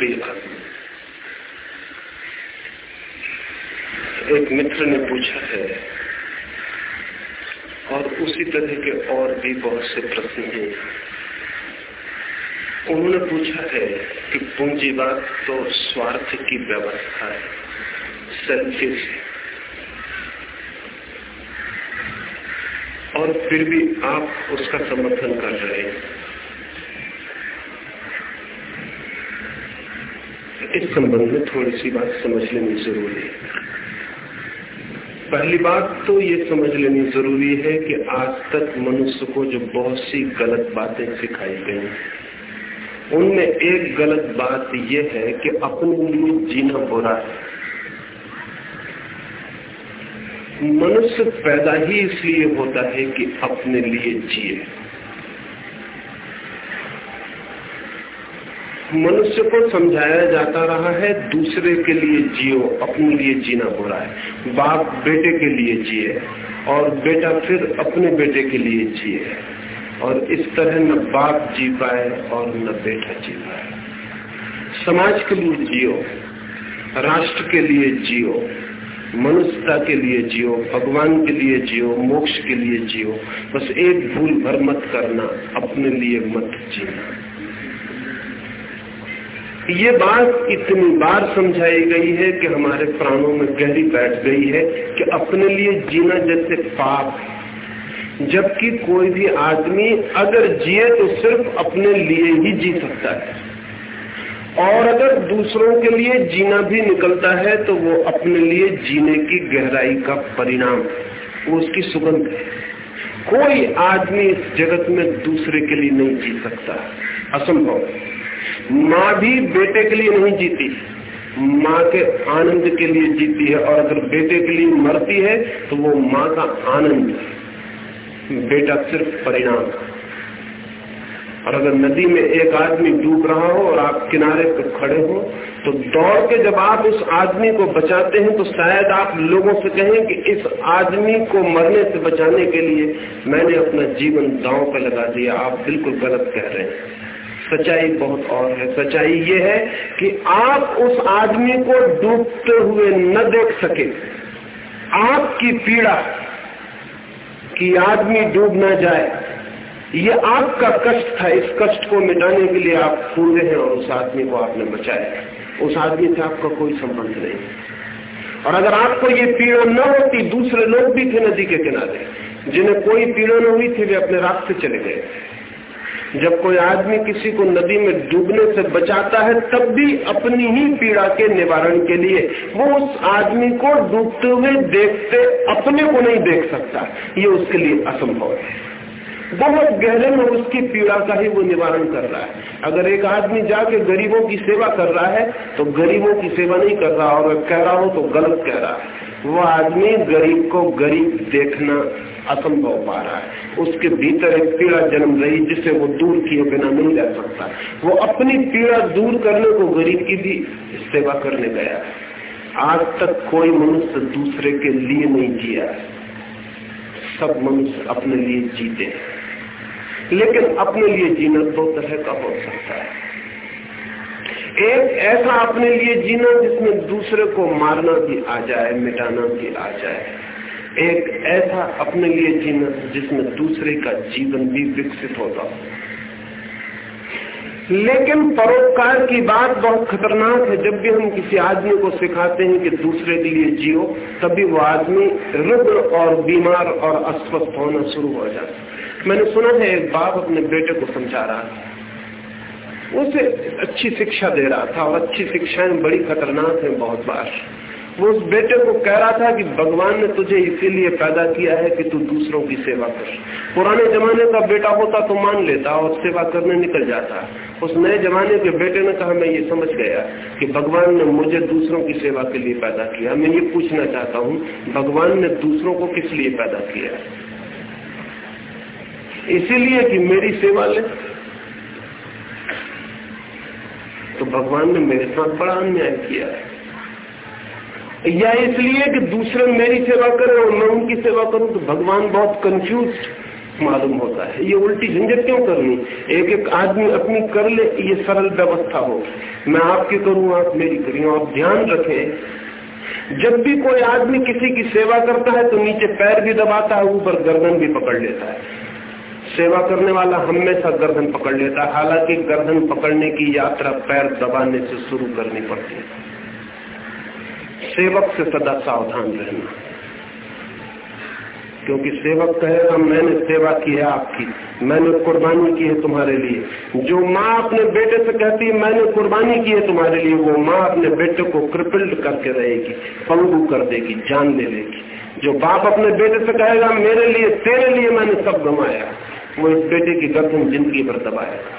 प्रिय एक मित्र ने पूछा है, और उसी तरह के और भी बहुत से प्रश्न हैं। उन्होंने पूछा है कि पूंजीवाद तो स्वार्थ की व्यवस्था है सेल्फिश और फिर भी आप उसका समर्थन कर रहे हैं। इस संबंध में थोड़ी सी बात समझ लेनी ज़रूरी है। पहली बात तो ये समझ लेनी ज़रूरी है कि आज तक मनुष्य को जो बहुत सी गलत बातें सिखाई गई, उनमें एक गलत बात यह है कि अपने लिए जीना बुरा है। मनुष्य पैदा ही इसलिए होता है कि अपने लिए जिए। मनुष्य को समझाया जाता रहा है, दूसरे के लिए जियो, अपने लिए जीना बुरा है। बाप बेटे के लिए जिए और बेटा फिर अपने बेटे के लिए जिए। और इस तरह न बाप जी पाए और न बेटा जी पाए। समाज के लिए जियो, राष्ट्र के लिए जियो, मनुष्यता के लिए जियो, भगवान के लिए जियो, मोक्ष के लिए जियो। बस एक भूल भर मत करना, अपने लिए मत जीना। ये बात इतनी बार समझाई गई है कि हमारे प्राणों में गहरी बैठ गई है कि अपने लिए जीना जैसे पाप है। जबकि कोई भी आदमी अगर जिए तो सिर्फ़ अपने लिए ही जी सकता है। और अगर दूसरों के लिए जीना भी निकलता है तो वो अपने लिए जीने की गहराई का परिणाम वो उसकी सुगंध है। कोई आदमी इस जगत में दूसरे के लिए नहीं जी सकता। असंभव माँ भी बेटे के लिए नहीं जीती। माँ के आनंद के लिए जीती है और अगर बेटे के लिए मरती है तो वो माँ का आनंद बेटा सिर्फ़ परिणाम और अगर नदी में एक आदमी डूब रहा हो और आप किनारे पर खड़े हो तो दौड़ के जब आप उस आदमी को बचाते हैं तो शायद आप लोगों से कहें कि इस आदमी को मरने से बचाने के लिए मैंने अपना जीवन दांव पर लगा दिया। आप बिल्कुल गलत कह रहे हैं। सच्चाई बहुत और है। सच्चाई ये है कि आप उस आदमी को डूबते हुए न देख सके। आपकी पीड़ा कि आदमी डूब न जाए, ये आपका कष्ट था। इस कष्ट को मिटाने के लिए आप कूदे हैं और उस आदमी को आपने बचाया। उस आदमी से आपका कोई संबंध नहीं। और अगर आपको ये पीड़ा न होती, दूसरे लोग भी थे नदी के किनारे। जिन्हें कोई पीड़ा न हुई थी, वे अपने रास्ते चले गए। जब कोई आदमी किसी को नदी में डूबने से बचाता है, तब भी अपनी ही पीड़ा के निवारण के लिए वो उस आदमी को डूबते हुए देखते, अपने को नहीं देख सकता। ये उसके लिए असंभव है। बहुत गहरे में उसकी पीड़ा का ही वो निवारण कर रहा है। अगर एक आदमी जाके गरीबों की सेवा कर रहा है तो गरीबों की सेवा नहीं कर रहा, और कह रहा हो तो गलत कह रहा है। वो आदमी गरीब को गरीब देखना असंभव पा रहा है। उसके भीतर एक पीड़ा जन्म रही जिसे वो दूर किए बिना नहीं रह सकता। वो अपनी पीड़ा दूर करने को गरीब की भी सेवा करने गया आज तक कोई मनुष्य दूसरे के लिए नहीं जिया सब मनुष्य अपने लिए जीते लेकिन अपने लिए जीना दो तरह का हो सकता है। एक ऐसा अपने लिए जीना जिसमें दूसरे को मारना भी आ जाए, मिटाना भी आ जाए। एक ऐसा अपने लिए जीना जिसमें दूसरे का जीवन भी विकसित होता। लेकिन परोपकार की बात बहुत खतरनाक है। जब भी हम किसी आदमी को सिखाते हैं कि दूसरे के लिए जियो, तभी वो आदमी रुग्ण और बीमार और अस्वस्थ होना शुरू हो जाता मैंने सुना है, एक बाप अपने बेटे को समझा रहा था। उसे अच्छी शिक्षा दे रहा था और अच्छी शिक्षाएँ बड़ी खतरनाक है बहुत बार। वो उस बेटे को कह रहा था कि भगवान ने तुझे इसीलिए पैदा किया है कि तू दूसरों की सेवा कर। पुराने जमाने का बेटा होता तो मान लेता और सेवा करने निकल जाता। उस नए जमाने के बेटे ने कहा, मैं ये समझ गया कि भगवान ने मुझे दूसरों की सेवा के लिए पैदा किया। मैं ये पूछना चाहता हूँ, भगवान ने दूसरों को किस लिए पैदा किया? इसीलिए कि मेरी सेवा ले। तो भगवान ने मेरे साथ बड़ा अन्याय किया। है या इसलिए कि दूसरे मेरी सेवा करें और मैं उनकी सेवा करूँ तो भगवान बहुत कंफ्यूज मालूम होता है। ये उल्टी झंझट क्यों करनी? एक एक आदमी अपनी कर ले, ये सरल व्यवस्था हो। मैं आपकी करूँ, आप मेरी करी आप ध्यान रखें, जब भी कोई आदमी किसी की सेवा करता है तो नीचे पैर भी दबाता है, ऊपर गर्दन भी पकड़ लेता है। सेवा करने वाला हमेशा गर्दन पकड़ लेता है। हालाँकि गर्दन पकड़ने की यात्रा पैर दबाने से शुरू करनी पड़ती है। सेवक से सदा सावधान रहना। क्योंकि सेवक कहेगा मैंने सेवा की है आपकी, मैंने कुर्बानी की है तुम्हारे लिए। जो माँ अपने बेटे से कहती है, मैंने कुर्बानी की है तुम्हारे लिए, वो माँ अपने बेटे को क्रिपल्ड करके रहेगी, पंगू कर देगी, जान ले लेगी जो बाप अपने बेटे से कहेगा, मेरे लिए, तेरे लिए मैंने सब गंवाया वो इस बेटे की गर्दन ज़िंदगी भर दबाएगा।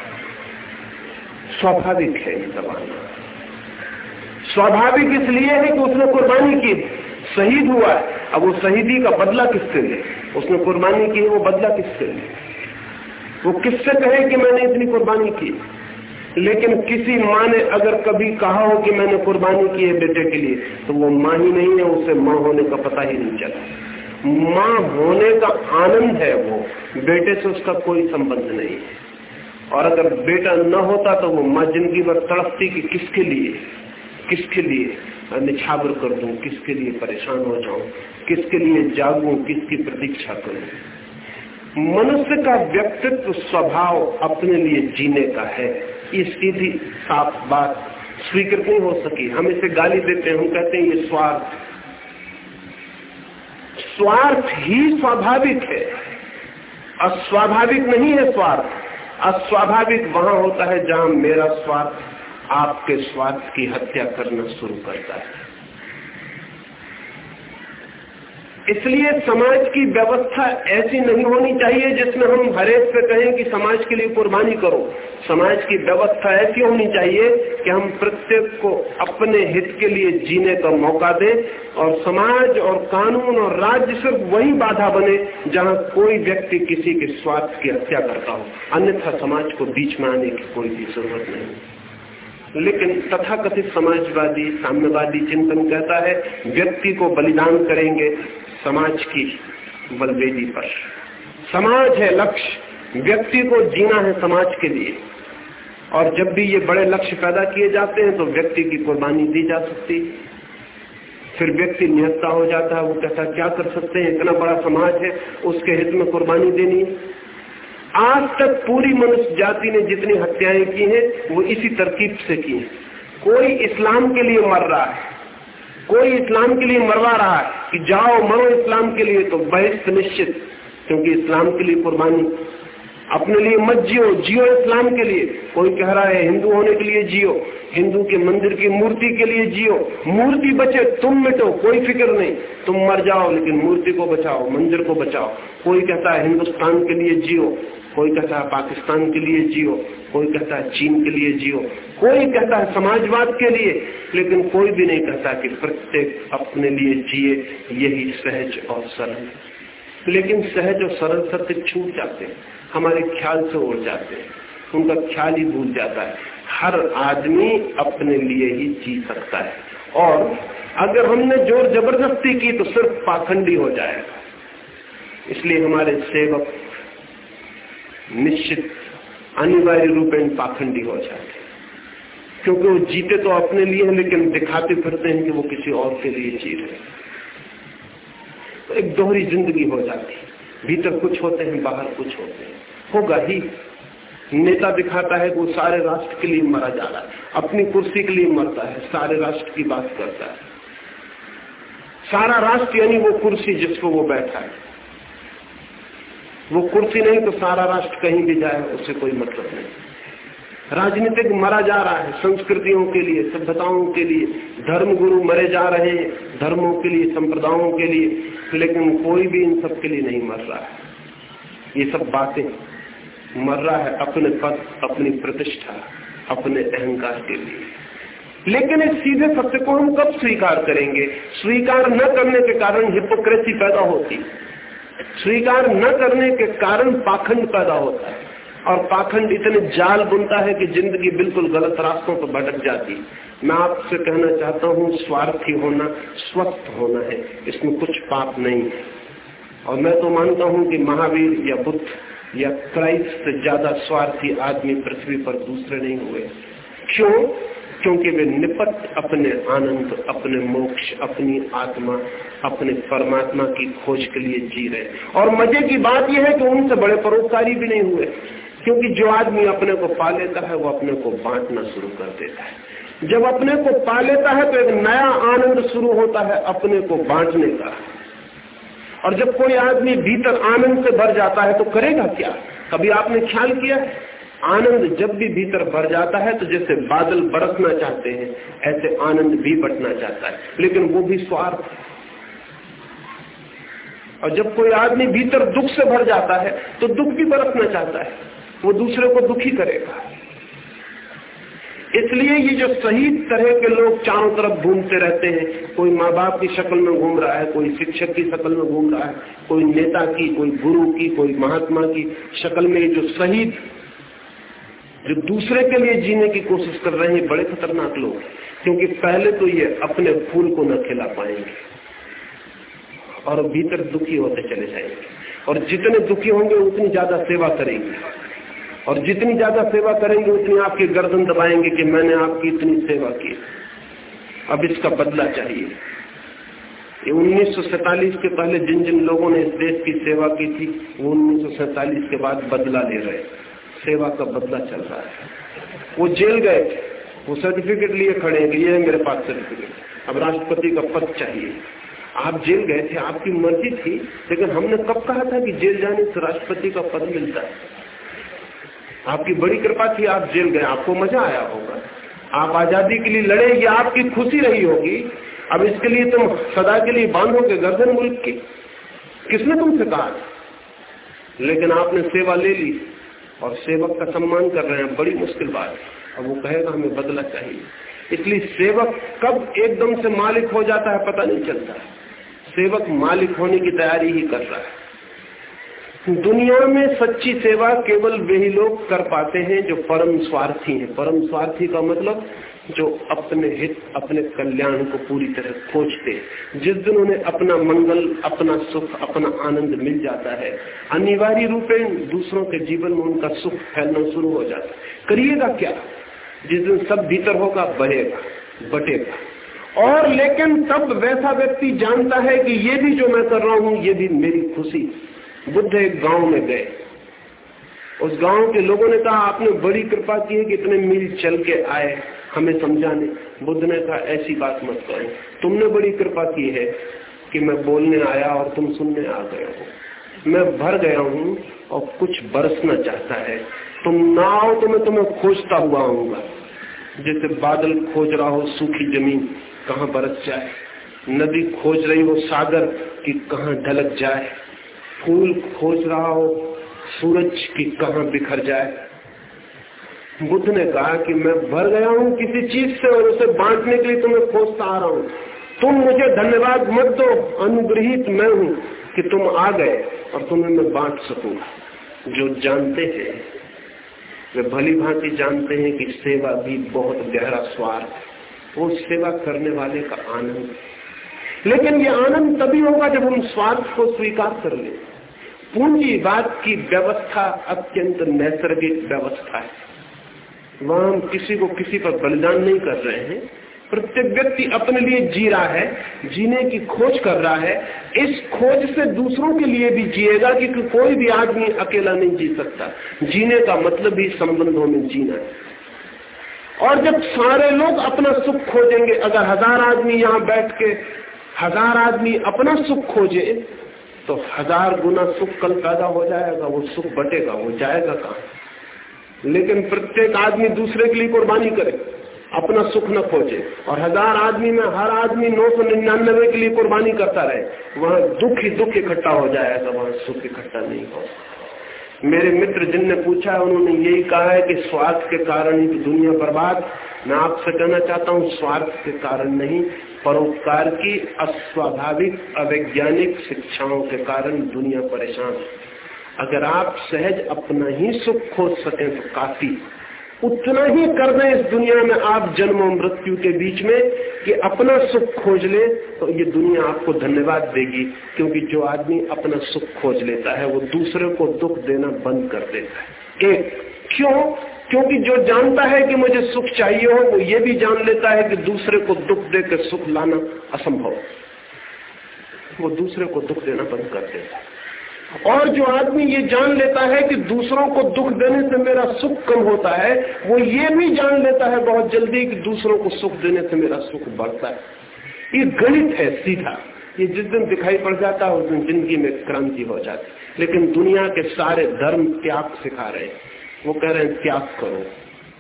स्वाभाविक है ये दबाना स्वाभाविक इसलिए है कि उसने कुर्बानी की। शहीद हुआ है। अब वो शहीदी का बदला किससे ले? उसने कुर्बानी की वो बदला किससे ले? वो किससे कहे कि मैंने इतनी कुर्बानी की? लेकिन किसी माँ ने अगर कभी कहा हो कि मैंने कुर्बानी की है बेटे के लिए तो वो माँ ही नहीं है, उसे माँ होने का पता ही नहीं चला। माँ होने का आनंद है वो, बेटे से उसका कोई संबंध नहीं है। और अगर बेटा न होता तो वो माँ ज़िंदगी भर तड़पती कि किसके लिए? किसके लिए निछावर कर दूँ, किसके लिए परेशान हो जाऊँ, किसके लिए जागूं, किसकी प्रतीक्षा करूँ? मनुष्य का व्यक्तित्व स्वभाव अपने लिए जीने का है। ये सीधी साफ़ बात स्वीकृत नहीं हो सकी। हम इसे गाली देते हैं, हम कहते हैं ये स्वार्थ। स्वार्थ ही स्वाभाविक है। अस्वाभाविक नहीं है स्वार्थ। अस्वाभाविक वहाँ होता है जहाँ मेरा स्वार्थ आपके स्वार्थ की हत्या करना शुरू करता है। इसलिए समाज की व्यवस्था ऐसी नहीं होनी चाहिए जिसमें हम हरेक से कहें कि समाज के लिए कुर्बानी करो। समाज की व्यवस्था ऐसी होनी चाहिए कि हम प्रत्येक को अपने हित के लिए जीने का मौका दें और समाज और कानून और राज्य सिर्फ़ वही बाधा बने जहाँ कोई व्यक्ति किसी के स्वार्थ की हत्या करता हो। अन्यथा समाज को बीच में आने की कोई भी ज़रूरत नहीं। लेकिन तथाकथित समाजवादी, साम्यवादी चिंतन कहता है, व्यक्ति को बलिदान करेंगे समाज की बलवेदी पर। समाज है लक्ष्य, व्यक्ति को जीना है समाज के लिए। और जब भी ये बड़े लक्ष्य पैदा किए जाते हैं तो व्यक्ति की कुर्बानी दी जा सकती फिर व्यक्ति निहत्ता हो जाता है, वो कहता क्या कर सकते हैं? इतना बड़ा समाज है, उसके हित में कुर्बानी देनी आज तक पूरी मनुष्य जाति ने जितनी हत्याएँ की हैं, वो इसी तरकीब से की है। कोई इस्लाम के लिए मर रहा है, कोई इस्लाम के लिए मरवा रहा है कि जाओ मरो इस्लाम के लिए तो बहिष्ठ निश्चित क्योंकि इस्लाम के लिए कुर्बानी। अपने लिए मत जियो जियो इस्लाम के लिए। कोई कह रहा है, हिंदू होने के लिए जियो, हिंदू के मंदिर की मूर्ति के लिए जियो। मूर्ति बचे, तुम मिटो, कोई फ़िक्र नहीं। तुम मर जाओ, लेकिन मूर्ति को बचाओ, मंदिर को बचाओ। कोई कहता है, हिंदुस्तान के लिए जियो कोई कहता है पाकिस्तान के लिए जियो, कोई कहता है चीन के लिए जियो, कोई कहता है समाजवाद के लिए, लेकिन कोई भी नहीं कहता कि प्रत्येक अपने लिए जिए, यही सहज और सरल लेकिन सहज और सरल सत्य छूट जाते हैं, हमारे ख्याल से उड़ जाते हैं, उनका ख्याल ही भूल जाता है। हर आदमी अपने लिए ही जी सकता है। और अगर हमने ज़ोर ज़बरदस्ती की तो सिर्फ़ पाखंडी हो जाएगा। इसलिए हमारे सेवक निश्चित अनिवार्य रूप में पाखंडी हो जाते क्योंकि वो जीते तो अपने लिए हैं, लेकिन दिखाते फिरते हैं कि वो किसी और के लिए जी रहे तो एक दोहरी ज़िंदगी हो जाती भीतर कुछ होते हैं, बाहर कुछ होते हैं। होगा ही। नेता दिखाता है वो सारे राष्ट्र के लिए मरा जा रहा है। अपनी कुर्सी के लिए मरता है, सारे राष्ट्र की बात करता है। सारा राष्ट्र यानी वो कुर्सी जिसको वो बैठा है। वो कुर्सी नहीं तो सारा राष्ट्र कहीं भी जाए, उससे कोई मतलब नहीं। राजनीतिक मरा जा रहा है, संस्कृतियों के लिए, सभ्यताओं के लिए। धर्म गुरु मरे जा रहे हैं, धर्मों के लिए, संप्रदायों के लिए, लेकिन कोई भी इन सब के लिए नहीं मर रहा है। ये सब बातें मर रहा है अपने पद, अपनी प्रतिष्ठा, अपने अहंकार के लिए। लेकिन इस सीधे सत्य को हम कब स्वीकार करेंगे? स्वीकार न करने के कारण हिपोक्रेसी पैदा होती। है स्वीकार न करने के कारण पाखंड पैदा होता है। और पाखंड इतने जाल बुनता है कि ज़िंदगी बिल्कुल गलत रास्तों पर भटक जाती है। मैं आपसे कहना चाहता हूँ, स्वार्थी होना, स्वस्थ होना है। इसमें कुछ पाप नहीं। है और मैं तो मानता हूँ कि महावीर या बुद्ध या क्राइस्ट से ज़्यादा स्वार्थी आदमी पृथ्वी पर दूसरे नहीं हुए। क्यों? क्योंकि वे निपट अपने आनंद, अपने मोक्ष, अपनी आत्मा, अपने परमात्मा की खोज के लिए जी रहे और मज़े की बात यह है कि उनसे बड़े परोपकारी भी नहीं हुए, क्योंकि जो आदमी अपने को पा लेता है, वो अपने को बांटना शुरू कर देता है। जब अपने को पा लेता है तो एक नया आनंद शुरू होता है, अपने को बांटने का और जब कोई आदमी भीतर आनंद से भर जाता है तो करेगा क्या? कभी आपने ख्याल किया आनंद जब भी भीतर भर जाता है तो जैसे बादल बरसना चाहते हैं, ऐसे आनंद भी बटना चाहता है। लेकिन वो भी स्वार्थ और जब कोई आदमी भीतर दुख से भर जाता है तो दुख भी बरसना चाहता है। वो दूसरे को दुखी करेगा। इसलिए ये जो सही तरह के लोग चारों तरफ़ घूमते रहते हैं, कोई माँ बाप की शक्ल में घूम रहा है, कोई शिक्षक की शक्ल में घूम रहा है, कोई नेता की, कोई गुरु की, कोई महात्मा की शक्ल में जो शहीद जो दूसरे के लिए जीने की कोशिश कर रहे हैं, बड़े खतरनाक लोग। क्योंकि पहले तो ये अपने फूल को न खिला पाएँगे और भीतर दुखी होते चले जाएँगे। और जितने दुखी होंगे, उतनी ज़्यादा सेवा करेंगे। और जितनी ज़्यादा सेवा करेंगे, उतनी आपकी गर्दन दबाएँगे कि मैंने आपकी इतनी सेवा की। अब इसका बदला चाहिए। ये उन्नीस के पहले जिन जिन लोगों ने इस देश की सेवा की थी, वो उन्नीस के बाद बदला ले रहे सेवा का बदला चल रहा है। वो जेल गए थे। वो सर्टिफिकेट लिए खड़े हैं ये मेरे पास सर्टिफिकेट अब राष्ट्रपति का पद चाहिए। आप जेल गए थे, आपकी मर्ज़ी थी, लेकिन हमने कब कहा था कि जेल जाने से राष्ट्रपति का पद मिलता है। आपकी बड़ी कृपा थी, आप जेल गए। आपको मज़ा आया होगा। आप आज़ादी के लिए लड़े आपकी खुशी रही होगी। अब इसके लिए तुम सदा के लिए बांधोगे गर्दन मुल्क की। किसने तुमसे कहा लेकिन आपने सेवा ले ली। और सेवक का सम्मान कर रहे हैं, बड़ी मुश्किल बात है। और वो कहेगा हमें बदला चाहिए। इसलिए सेवक कब एकदम से मालिक हो जाता है, पता नहीं चलता। सेवक मालिक होने की तैयारी ही कर रहा है। दुनिया में सच्ची सेवा केवल वही लोग कर पाते हैं जो परम स्वार्थी हैं। परम स्वार्थी का मतलब जो अपने हित, अपने कल्याण को पूरी तरह खोजते जिस दिन उन्हें अपना मंगल, अपना सुख, अपना आनंद मिल जाता है, अनिवार्य रूप दूसरों के जीवन में उनका सुख फैलना शुरू हो जाता है। करिएगा क्या? जिस दिन सब भीतर होगा, बढ़ेगा, बटेगा। और लेकिन तब वैसा व्यक्ति जानता है कि ये भी जो मैं कर रहा हूँ, ये भी मेरी खुशी। बुद्ध एक गाँव में गए। उस गाँव के लोगों ने कहा, आपने बड़ी कृपा की है कि इतने मील चल के आए, हमें समझाने। बुद्ध ने कहा, ऐसी बात मत करो। तुमने बड़ी कृपा की है कि मैं बोलने आया और तुम सुनने आ गए हो। मैं भर गया हूँ और कुछ बरसना चाहता है। तुम ना आओ तो मैं तुम्हें खोजता हुआ आऊँगा। जैसे बादल खोज रहा हो, सूखी ज़मीन कहाँ बरस जाए? नदी खोज रही हो, सागर की कहाँ ढलक जाए? फूल खोज रहा हो, सूरज की कहा बिखर जाए। बुद्ध ने कहा कि मैं भर गया हूँ, किसी चीज़ से और उसे बांटने के लिए तुम्हें खोजता आ रहा हूँ। तुम मुझे धन्यवाद मत दो, अनुग्रहित मैं हूँ कि तुम आ गए और तुम्हें मैं बांट सकूँगा जो जानते हैं, वे भली भांति जानते हैं कि सेवा भी बहुत गहरा स्वार्थ वो सेवा करने वाले का आनंद लेकिन ये आनंद तभी होगा जब हम स्वार्थ को स्वीकार कर लें। पूंजीवाद की व्यवस्था अत्यंत नैसर्गिक व्यवस्था है। वहाँ हम किसी को किसी पर बलिदान नहीं कर रहे हैं। प्रत्येक व्यक्ति अपने लिए जी रहा है, जीने की खोज कर रहा है। इस खोज से दूसरों के लिए भी जिएगा क्योंकि कोई भी आदमी अकेला नहीं जी सकता। जीने का मतलब ही संबंधों में जीना है। और जब सारे लोग अपना सुख खोजेंगे, अगर हज़ार आदमी यहाँ बैठ के, हज़ार आदमी अपना सुख खोजे तो हज़ार गुना सुख कल पैदा हो जाएगा, वो सुख बटेगा, वो जाएगा कहा? लेकिन प्रत्येक आदमी दूसरे के लिए कुर्बानी करे, अपना सुख न खोजे। और हज़ार आदमी में हर आदमी नौ सौ निन्यानबे के लिए कुर्बानी करता रहे, वहाँ दुख ही दुख इकट्ठा हो जाएगा, वहाँ सुख इकट्ठा नहीं हो मेरे मित्र जिनने पूछा है, उन्होंने यही कहा है कि स्वार्थ के कारण ही दुनिया बर्बाद। मैं आपसे कहना चाहता हूँ, स्वार्थ के कारण नहीं परोपकार की अस्वाभाविक, अवैज्ञानिक शिक्षाओं के कारण दुनिया परेशान। अगर आप सहज अपना ही सुख खोज सकें तो काफ़ी। उतना ही कर दें इस दुनिया में आप जन्म और मृत्यु के बीच में कि अपना सुख खोज ले तो ये दुनिया आपको धन्यवाद देगी, क्योंकि जो आदमी अपना सुख खोज लेता है, वो दूसरे को दुख देना बंद कर देता है। एक, क्यों? क्योंकि जो जानता है कि मुझे सुख चाहिए हो, वो ये भी जान लेता है कि दूसरे को दुख देकर सुख लाना असंभव वो दूसरे को दुख देना बंद कर देता है। और जो आदमी ये जान लेता है कि दूसरों को दुख देने से मेरा सुख कम होता है, वो ये भी जान लेता है बहुत जल्दी कि दूसरों को सुख देने से मेरा सुख बढ़ता है। ये गणित है सीधा। ये जिस दिन दिखाई पड़ जाता है, उस दिन ज़िंदगी में क्रांति हो जाती लेकिन दुनिया के सारे धर्म त्याग सिखा रहे हैं। वो कह रहे हैं, त्याग करो।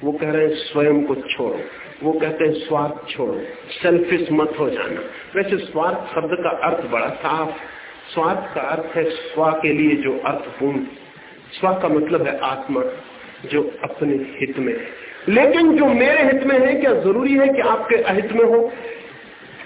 वो कह रहे हैं, स्वयं को छोड़ो। वो कहते हैं, स्वार्थ छोड़ो। सेल्फिश मत हो जाना। वैसे स्वार्थ शब्द का अर्थ बड़ा साफ़। स्वार्थ का अर्थ है स्व के लिए जो अर्थपूर्ण स्व का मतलब है आत्मा, जो अपने हित में है। लेकिन जो मेरे हित में है, क्या ज़रूरी है कि आपके अहित में हो?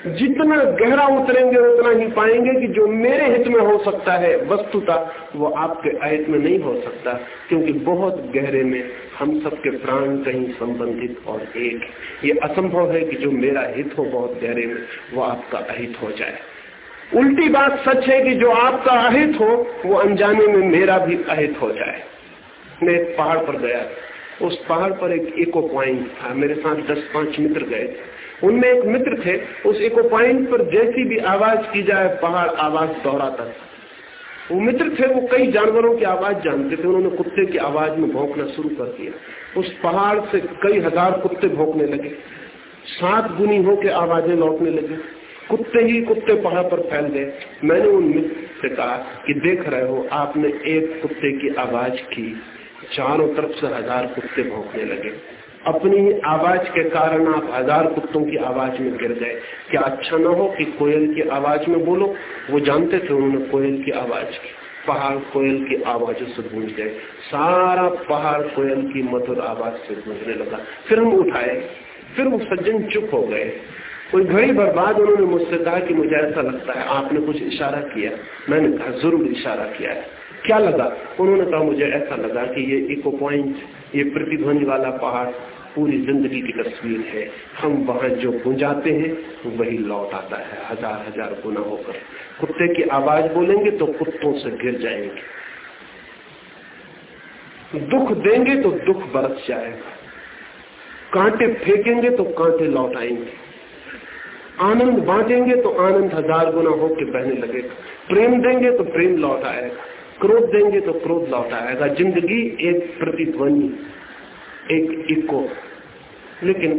जितना गहरा उतरेंगे, उतना ही पाएँगे कि जो मेरे हित में हो सकता है वस्तुता, वो आपके अहित में नहीं हो सकता, क्योंकि बहुत गहरे में हम सबके प्राण कहीं संबंधित और एक ये असंभव है कि जो मेरा हित हो बहुत गहरे में, वो आपका अहित हो जाए। उल्टी बात सच है कि जो आपका अहित हो, वो अनजाने में मेरा भी अहित हो जाए। मैं एक पहाड़ पर गया। उस पहाड़ पर एक इको पॉइंट था। मेरे साथ दस पाँच मित्र गए थे। उनमें एक मित्र थे, उस इको पॉइंट पर जैसी भी आवाज़ की जाए, पहाड़ आवाज़ दोहराता था। वो मित्र थे, वो कई जानवरों की आवाज़ जानते थे, उन्होंने कुत्ते की आवाज़ में भौंकना शुरू कर दिया। उस पहाड़ से कई हज़ार कुत्ते भौंकने लगे। सात गुनी होकर आवाज़ें लौटने लगी। कुत्ते ही कुत्ते पहाड़ पर फैल गए। मैंने उन मित्र से कहा कि देख रहे हो, आपने एक कुत्ते की आवाज़ की। चारों तरफ़ से हज़ार कुत्ते भौंकने लगे। अपनी आवाज़ के कारण आप हज़ार कुत्तों की आवाज़ में गिर गए। क्या अच्छा ना हो कि कोयल की आवाज़ में बोलो? वो जानते थे उन्होंने कोयल की आवाज़ की। पहाड़ कोयल की आवाजों से गूंज गए। सारा पहाड़ कोयल की मधुर आवाज़ से गूंजने लगा। फिर हम उठाए। फिर वो सज्जन चुप हो गए। कोई घड़ी भर बाद उन्होंने मुझसे कहा कि मुझे ऐसा लगता है, आपने कुछ इशारा किया? मैंने कहा, ज़रूर इशारा किया है। क्या लगा? उन्होंने कहा, मुझे ऐसा लगा कि ये इको पॉइंट ये प्रतिध्वनि वाला पहाड़ पूरी ज़िंदगी की तस्वीर है। हम वहाँ जो गुंजाते हैं, वही लौट आता है, हज़ार हज़ार गुना होकर। कुत्ते की आवाज़ बोलेंगे तो कुत्तों से गिर जाएँगे। दुख देंगे तो दुख बरस जाएगा। कांटे फेंकेंगे तो कांटे लौट आएँगे। आनंद बांटेंगे तो आनंद हज़ार गुना होकर बहने लगेगा। प्रेम देंगे तो प्रेम लौट आएगा। क्रोध देंगे तो क्रोध लौट आएगा। ज़िंदगी एक प्रतिध्वनि, एक इको। लेकिन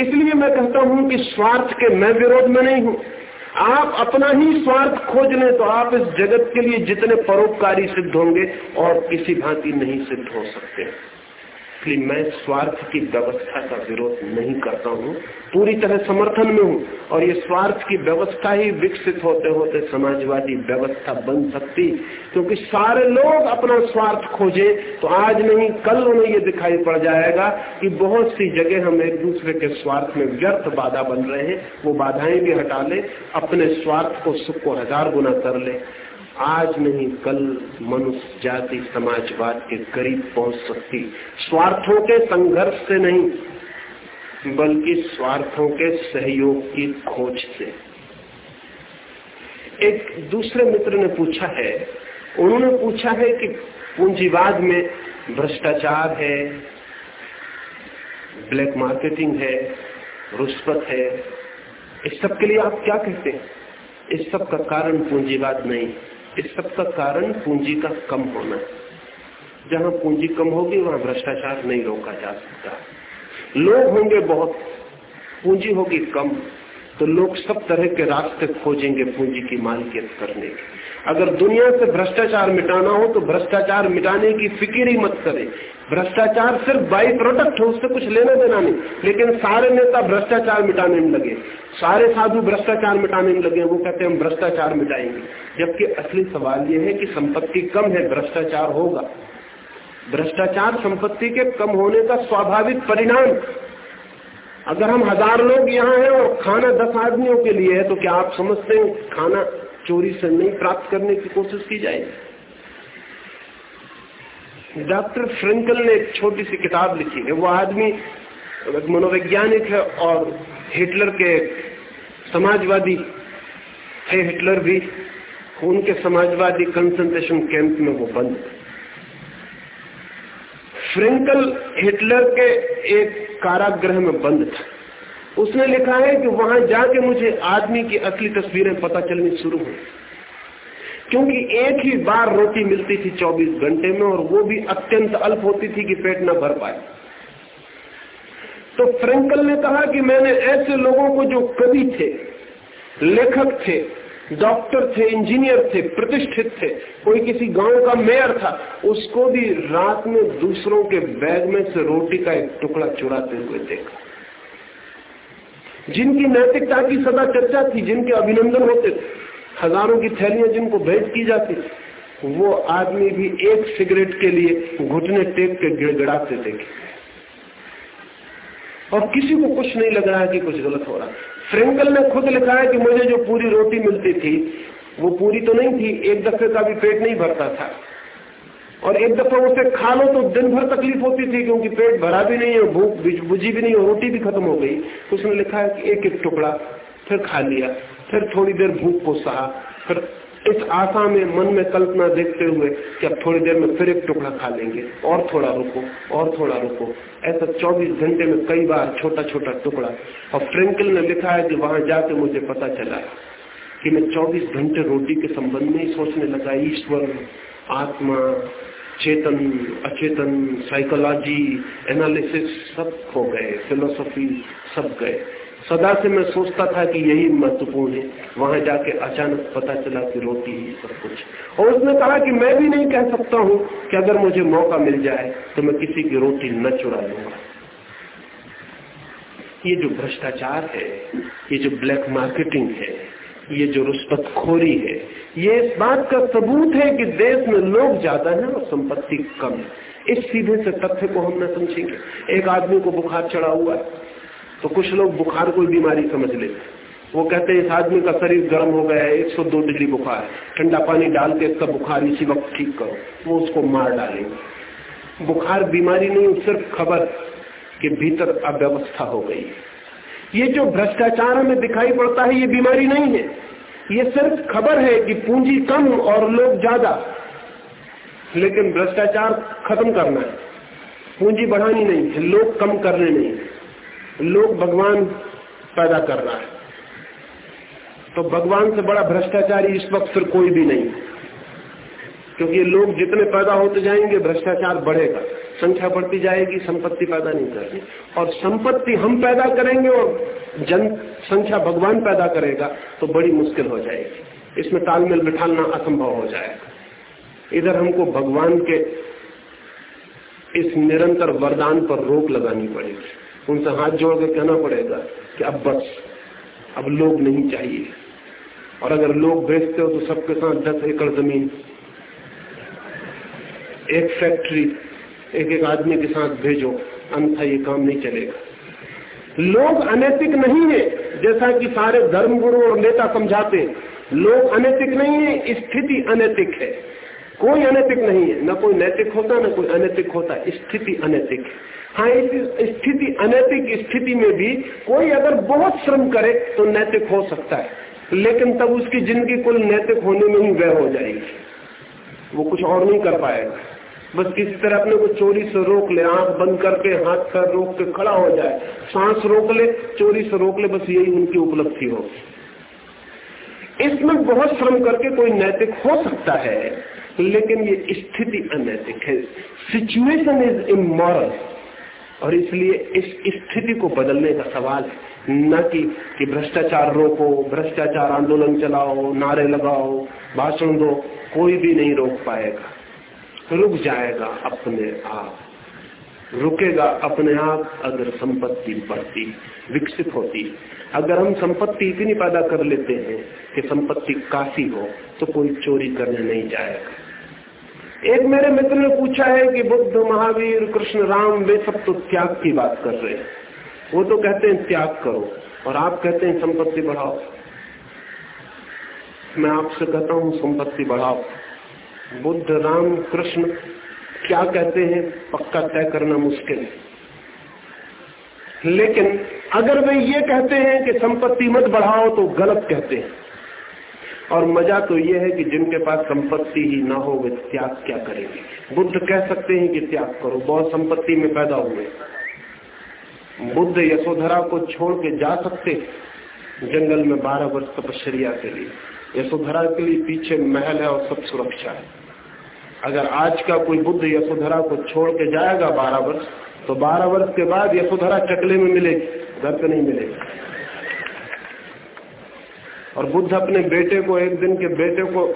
इसलिए मैं कहता हूँ कि स्वार्थ के मैं विरोध में नहीं हूँ। आप अपना ही स्वार्थ खोज लें तो आप इस जगत के लिए जितने परोपकारी सिद्ध होंगे और किसी भांति नहीं सिद्ध हो सकते। इसलिए मैं स्वार्थ की व्यवस्था का विरोध नहीं करता हूँ। पूरी तरह समर्थन में हूँ। और ये स्वार्थ की व्यवस्था ही विकसित होते होते समाजवादी व्यवस्था बन सकती। क्योंकि सारे लोग अपना स्वार्थ खोजे तो आज नहीं, कल उन्हें ये दिखाई पड़ जाएगा कि बहुत सी जगह हम एक दूसरे के स्वार्थ में व्यर्थ बाधा बन रहे हैं। वो बाधाएँ भी हटा ले, अपने स्वार्थ को सुख को हज़ार गुना कर ले। आज नहीं, कल मनुष्य, जाति समाजवाद के करीब पहुँच सकती। स्वार्थों के संघर्ष से नहीं, बल्कि स्वार्थों के सहयोग की खोज से। एक दूसरे मित्र ने पूछा है, उन्होंने पूछा है कि पूंजीवाद में भ्रष्टाचार है, ब्लैक मार्केटिंग है रुष्पत है, इस सब के लिए आप क्या कहते हैं? इस सब का कारण पूंजीवाद नहीं। इस सब का कारण पूंजी का कम होना। है जहाँ पूंजी कम होगी, वहाँ भ्रष्टाचार नहीं रोका जा सकता। लोग होंगे बहुत, पूंजी होगी कम। तो लोग सब तरह के रास्ते खोजेंगे पूंजी की मालिकियत करने के। अगर दुनिया से भ्रष्टाचार मिटाना हो तो भ्रष्टाचार मिटाने की फ़िक्र ही मत करें। भ्रष्टाचार सिर्फ़ बाई प्रोडक्ट हो, उससे कुछ लेना देना नहीं। लेकिन सारे नेता भ्रष्टाचार मिटाने में लगे। सारे साधु भ्रष्टाचार मिटाने में लगे वो कहते हैं, हम भ्रष्टाचार मिटाएँगे। जबकि असली सवाल यह है कि संपत्ति कम है, भ्रष्टाचार होगा। भ्रष्टाचार संपत्ति के कम होने का स्वाभाविक परिणाम अगर हम हज़ार लोग यहाँ हैं और खाना दस आदमियों के लिए है तो क्या आप समझते हैं खाना चोरी से नहीं प्राप्त करने की कोशिश की जाएगी डॉक्टर फ्रेंकल ने एक छोटी सी किताब लिखी है। वो आदमी मनोवैज्ञानिक है और हिटलर के समाजवादी है हिटलर भी, उनके समाजवादी कंसंट्रेशन कैंप में वो बंद फ्रेंकल हिटलर के एक कारागृह में बंद था। उसने लिखा है कि वहाँ जाके मुझे आदमी की असली तस्वीरें पता चलनी शुरू हुई। क्योंकि एक ही बार रोटी मिलती थी 24 घंटे में और वो भी अत्यंत अल्प होती थी कि पेट न भर पाए। तो फ्रेंकल ने कहा कि मैंने ऐसे लोगों को जो कवि थे, लेखक थे डॉक्टर थे, इंजीनियर थे, प्रतिष्ठित थे, कोई किसी गाँव का मेयर था, उसको भी रात में दूसरों के बैग में से रोटी का एक टुकड़ा चुराते हुए देखा। जिनकी नैतिकता की सदा चर्चा थी, जिनके अभिनंदन होते, हज़ारों की थैलियाँ जिनको भेंट की जाती, वो आदमी भी एक सिगरेट के लिए घुटने टेक के गिड़गिड़ाते देखे। और किसी को कुछ नहीं लग रहा है कि कुछ गलत हो रहा फ्रेंकल ने खुद लिखा है कि मुझे जो पूरी रोटी मिलती थी, वो पूरी तो नहीं थी, एक दफे का भी पेट नहीं भरता था। और एक दफ़ा उसे खा लो तो दिन भर तकलीफ़ होती थी, क्योंकि पेट भरा भी नहीं है, भूख बुझी भी नहीं और रोटी भी खत्म हो गई। उसने लिखा है कि एक एक टुकड़ा, फिर खा लिया, फिर थोड़ी देर भूख को सहा, फिर इस आशा में मन में कल्पना देखते हुए कि अब थोड़ी देर में फिर एक टुकड़ा खा लेंगे। और थोड़ा रुको, और थोड़ा रुको। ऐसा 24 घंटे में कई बार छोटा छोटा टुकड़ा। और फ्रेंकल ने लिखा है कि वहाँ जाके मुझे पता चला कि मैं 24 घंटे रोटी के संबंध में ही सोचने लगा। ईश्वर, आत्मा, चेतन, अचेतन साइकोलॉजी एनालिसिस सब खो गए फिलोसफी सब गए। सदा से मैं सोचता था कि यही महत्वपूर्ण है। वहाँ जाके अचानक पता चला कि रोटी ही सब कुछ और उसने कहा कि मैं भी नहीं कह सकता हूँ कि अगर मुझे मौका मिल जाए तो मैं किसी की रोटी न चुरा लूँगा। ये जो भ्रष्टाचार है, ये जो ब्लैक मार्केटिंग है, ये जो रुष्पतखोरी है, ये इस बात का सबूत है कि देश में लोग ज़्यादा है और संपत्ति कम है। इस सीधे से तथ्य को हम न समझेंगे। एक आदमी को बुखार चढ़ा हुआ है। तो कुछ लोग बुखार कोई बीमारी समझ लेते वो कहते हैं, इस आदमी का शरीर गर्म हो गया है 102 डिग्री बुखार ठंडा पानी डाल के इसका बुखार इसी वक्त ठीक करो। वो उसको मार डालेंगे। बुखार बीमारी नहीं सिर्फ़ खबर के भीतर अव्यवस्था हो गई। ये जो भ्रष्टाचार में दिखाई पड़ता है, ये बीमारी नहीं है। ये सिर्फ़ खबर है कि पूंजी कम और लोग ज़्यादा। लेकिन भ्रष्टाचार खत्म करना है। पूंजी बढ़ानी नहीं है, लोग कम करने नहीं है। लोग भगवान पैदा कर रहा है। तो भगवान से बड़ा भ्रष्टाचारी इस वक्त फिर कोई भी नहीं। क्योंकि लोग जितने पैदा होते जाएँगे, भ्रष्टाचार बढ़ेगा। संख्या बढ़ती जाएगी, संपत्ति पैदा नहीं करेगी। और संपत्ति हम पैदा करेंगे और जन संख्या भगवान पैदा करेगा तो बड़ी मुश्किल हो जाएगी। इसमें तालमेल बिठाना असंभव हो जाएगा। इधर हमको भगवान के इस निरंतर वरदान पर रोक लगानी पड़ेगी। उनसे हाथ जोड़ के कहना पड़ेगा कि अब बस, अब लोग नहीं चाहिए। और अगर लोग भेजते हो तो सबके साथ दस एकड़ ज़मीन। एक फैक्ट्री एक एक आदमी के साथ भेजो, अन्यथा ये काम नहीं चलेगा। लोग अनैतिक नहीं है, जैसा कि सारे धर्मगुरु और नेता समझाते लोग अनैतिक नहीं है, स्थिति अनैतिक है। कोई अनैतिक नहीं है, न कोई नैतिक होता, न कोई अनैतिक होता, स्थिति अनैतिक है। स्थिति, अनैतिक स्थिति में भी कोई अगर बहुत श्रम करे तो नैतिक हो सकता है। लेकिन तब उसकी ज़िंदगी कुल नैतिक होने में ही व्यय हो जाएगी। वो कुछ और नहीं कर पाएगा। बस किसी तरह अपने को चोरी से रोक ले, आँख बंद करके, हाथ पैर रोक के खड़ा हो जाए। सांस रोक ले, चोरी से रोक ले, बस यही उनकी उपलब्धि हो। इसमें बहुत श्रम करके कोई नैतिक हो सकता है, लेकिन ये स्थिति अनैतिक है। सिचुएशन इज़ इमोरल और इसलिए इस स्थिति को बदलने का सवाल है। न कि कि भ्रष्टाचार रोको, भ्रष्टाचार आंदोलन चलाओ, नारे लगाओ, भाषण दो, कोई भी नहीं रोक पाएगा। रुक जाएगा अपने आप। रुकेगा अपने आप अगर संपत्ति बढ़ती, विकसित होती। अगर हम संपत्ति इतनी पैदा कर लेते हैं कि संपत्ति काफ़ी हो तो कोई चोरी करने नहीं जाएगा। एक मेरे मित्र ने पूछा है कि बुद्ध, महावीर, कृष्ण, राम, वे सब तो त्याग की बात कर रहे हैं। वो तो कहते हैं, त्याग करो और आप कहते हैं, संपत्ति बढ़ाओ। मैं आपसे कहता हूँ, संपत्ति बढ़ाओ। बुद्ध, राम, कृष्ण क्या कहते हैं, पक्का तय करना मुश्किल है। लेकिन अगर वे ये कहते हैं कि संपत्ति मत बढ़ाओ तो गलत कहते हैं। और मज़ा तो यह है कि जिनके पास संपत्ति ही ना हो, वे त्याग क्या करेंगे? बुद्ध कह सकते हैं कि त्याग करो, बहुत संपत्ति में पैदा हुए। बुद्ध यशोधरा को छोड़ के जा सकते जंगल में बारह वर्ष तपश्चर्या के लिए। यशोधरा के लिए पीछे महल है और सब सुरक्षा है। अगर आज का कोई बुद्ध यशोधरा को छोड़ के जाएगा बारह वर्ष तो बारह वर्ष के बाद यशोधरा चकले में मिलेगी, घर पे नहीं मिलेगी। और बुद्ध अपने बेटे को एक दिन के बेटे को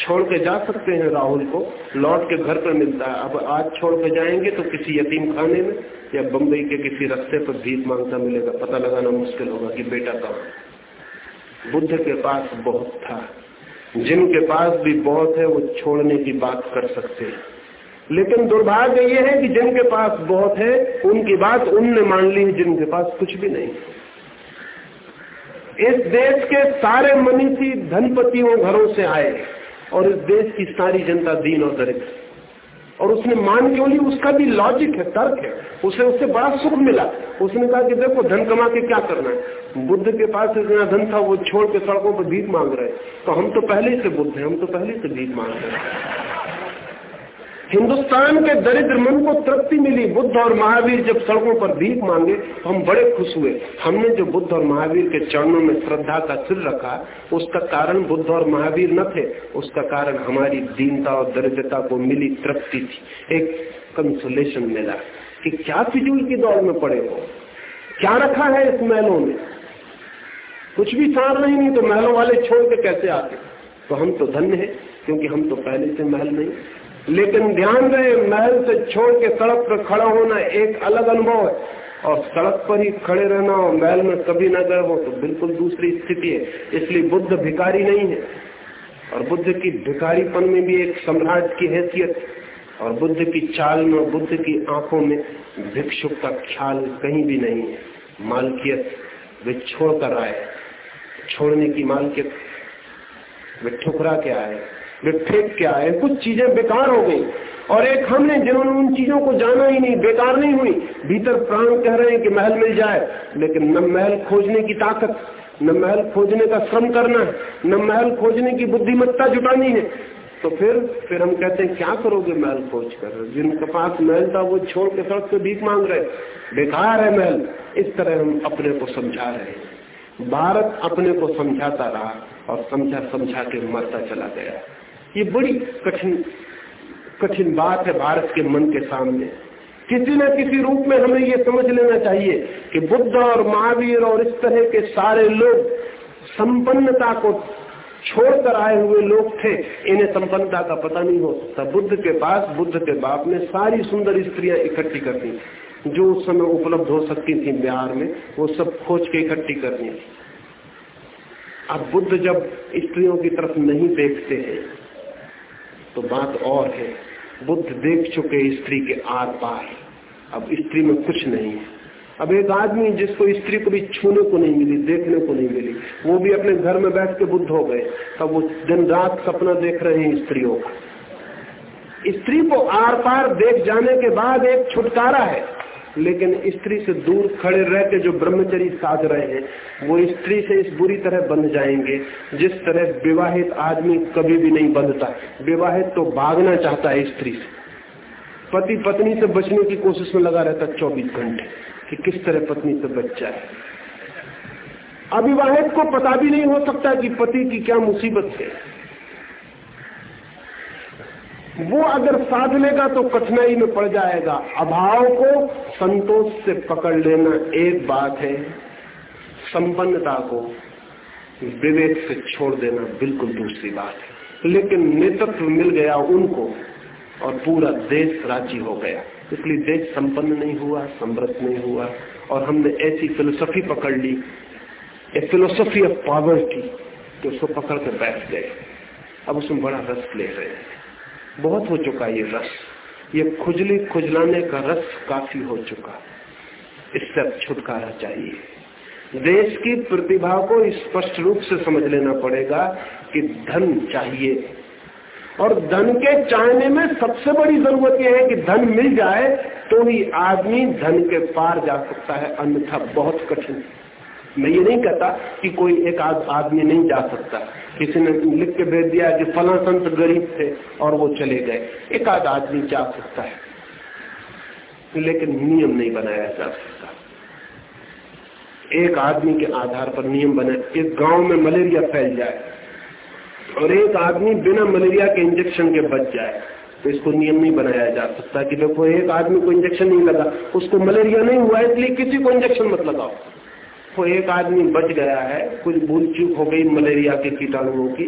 छोड़ के जा सकते हैं राहुल को। लौट के घर पर मिलता है। अब आज छोड़ के जाएँगे तो किसी यतीम खाने में या बम्बई के किसी रस्ते पर भीख माँगता मिलेगा। पता लगाना मुश्किल होगा कि बेटा कहा बुद्ध के पास बहुत था। जिनके पास भी बहुत है, वो छोड़ने की बात कर सकते हैं। लेकिन दुर्भाग्य ये है कि जिनके पास बहुत है, उनकी बात उनने मान ली जिनके पास कुछ भी नहीं। इस देश के सारे मनीषी धनपतियों घरों से आए और इस देश की सारी जनता दीन और दरिद्र और उसने मान क्यों ली? उसका भी लॉजिक है, तर्क है। उसे उससे बड़ा सुख मिला। उसने कहा कि देखो, धन कमा के क्या करना है? बुद्ध के पास इतना धन था, वो छोड़ के सड़कों पर भीख मांग रहे तो हम तो पहले से बुद्ध हैं, हम तो पहले से भीख मांग रहे हैं। हिंदुस्तान के दरिद्र मन को तृप्ति मिली, बुद्ध और महावीर जब सड़कों पर भीख मांगे तो हम बड़े खुश हुए। हमने जो बुद्ध और महावीर के चरणों में श्रद्धा का सिर रखा, उसका कारण बुद्ध और महावीर न थे, उसका कारण हमारी दीनता और दरिद्रता को मिली तृप्ति थी। एक कंसोलेशन मिला कि क्या फिजूल की दौड़ में पड़े हो? क्या रखा है इस महलों में कुछ भी सार नहीं नहीं तो महलों वाले छोड़ के कैसे आते? तो हम तो धन्य है, क्योंकि हम तो पहले से महल नहीं। लेकिन ध्यान रहे, महल से छोड़ के सड़क पर खड़ा होना एक अलग अनुभव है। और सड़क पर ही खड़े रहना और महल में कभी न गए हो तो बिल्कुल दूसरी स्थिति है। इसलिए बुद्ध भिकारी नहीं है। और बुद्ध की भिकारीपन में भी एक सम्राट की हैसियत। और बुद्ध की चाल में बुद्ध की आँखों में भिक्षुक का ख्याल कहीं भी नहीं है। मालकियत वे छोड़ कर आए। छोड़ने की मालकियत वे ठुकरा के आए। वे फेंक के आए कुछ चीज़ें बेकार हो गई। और एक हमने जिन्होंने उन चीज़ों को जाना ही नहीं, बेकार नहीं हुई, भीतर प्राण कह रहे हैं कि महल मिल जाए, लेकिन न महल खोजने की ताकत, न महल खोजने का श्रम करना है, न महल खोजने की बुद्धिमत्ता जुटानी है। तो फिर फिर हम कहते हैं, क्या करोगे महल खोज कर? जिनके पास महल था, वो छोड़ के सड़क से भीख मांग रहे। बेकार है महल। इस तरह हम अपने को समझा रहे हैं। भारत अपने को समझाता रहा और समझा समझा के मरता चला गया। ये बड़ी कठिन कठिन बात है भारत के मन के सामने। किसी न किसी रूप में हमें ये समझ लेना चाहिए कि बुद्ध और महावीर और इस तरह के सारे लोग संपन्नता को छोड़कर आए हुए लोग थे, इन्हें संपन्नता का पता नहीं हो सकता। बुद्ध के पास, बुद्ध के बाप ने सारी सुंदर स्त्रियाँ इकट्ठी कर दी। जो उस समय उपलब्ध हो सकती थी बिहार में, वो सब खोज के इकट्ठी करनी थी अब बुद्ध जब स्त्रियों की तरफ़ नहीं देखते हैं तो बात और है। बुद्ध देख चुके स्त्री के आर पार। अब स्त्री में कुछ नहीं है। अब एक आदमी जिसको स्त्री को भी छूने को नहीं मिली, देखने को नहीं मिली, वो भी अपने घर में बैठ के बुद्ध हो गए। तब वो दिन रात सपना देख रहे हैं स्त्रियों का। स्त्री को आर पार देख जाने के बाद एक छुटकारा है। लेकिन स्त्री से दूर खड़े रह के जो ब्रह्मचरी साध रहे हैं, वो स्त्री से इस बुरी तरह बंध जाएँगे। जिस तरह विवाहित आदमी कभी भी नहीं बंधता। विवाहित तो भागना चाहता है स्त्री से। पति पत्नी से बचने की कोशिश में लगा रहता चौबीस घंटे कि किस तरह पत्नी से बच जाए। अविवाहित को पता भी नहीं हो सकता कि पति की क्या मुसीबत है। वो अगर साध लेगा तो कठिनाई में पड़ जाएगा। अभाव को संतोष से पकड़ लेना एक बात है। संपन्नता को विवेक से छोड़ देना बिल्कुल दूसरी बात है। लेकिन नेतृत्व मिल गया उनको और पूरा देश राज़ी हो गया। इसलिए देश संपन्न नहीं हुआ, समृद्ध नहीं हुआ और हमने ऐसी फिलोसफी पकड़ ली। ए फिलोसफी ऑफ़ पॉवर्टी कि उसको पकड़ कर बैठ गए। अब उसमें बड़ा रस ले रहे हैं। बहुत हो चुका ये रस। ये खुजली, खुजलाने का रस काफ़ी हो चुका। इससे अब छुटकारा चाहिए। देश की प्रतिभा को स्पष्ट रूप से समझ लेना पड़ेगा कि धन चाहिए। और धन के चाहने में सबसे बड़ी ज़रूरत यह है कि धन मिल जाए तो ही आदमी धन के पार जा सकता है। अन्यथा बहुत कठिन। मैं ये नहीं कहता कि कोई एक आदमी नहीं जा सकता। किसी ने लिख के भेज दिया कि फला संत गरीब थे और वो चले गए। एक आध आदमी जा सकता है। लेकिन नियम नहीं बनाया जा सकता। एक आदमी के आधार पर नियम बने। एक गाँव में मलेरिया फैल जाए और एक आदमी बिना मलेरिया के इंजेक्शन के बच जाए तो इसको नियम नहीं बनाया जा सकता कि देखो, एक आदमी को इंजेक्शन नहीं लगा, उसको मलेरिया नहीं हुआ, इसलिए किसी को इंजेक्शन मत लगाओ। वो एक आदमी बच गया है, कुछ भूल चूक हो गई मलेरिया के कीटाणुओं की,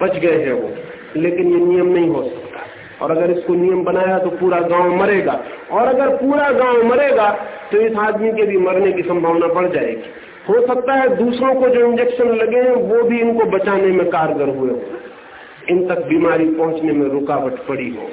बच गए हैं वो, लेकिन ये नियम नहीं हो सकता। और अगर इसको नियम बनाया तो पूरा गाँव मरेगा। और अगर पूरा गाँव मरेगा तो इस आदमी के भी मरने की संभावना बढ़ जाएगी। हो सकता है दूसरों को जो इंजेक्शन लगे हैं, वो भी इनको बचाने में कारगर हुए हो। इन तक बीमारी पहुँचने में रुकावट पड़ी हो।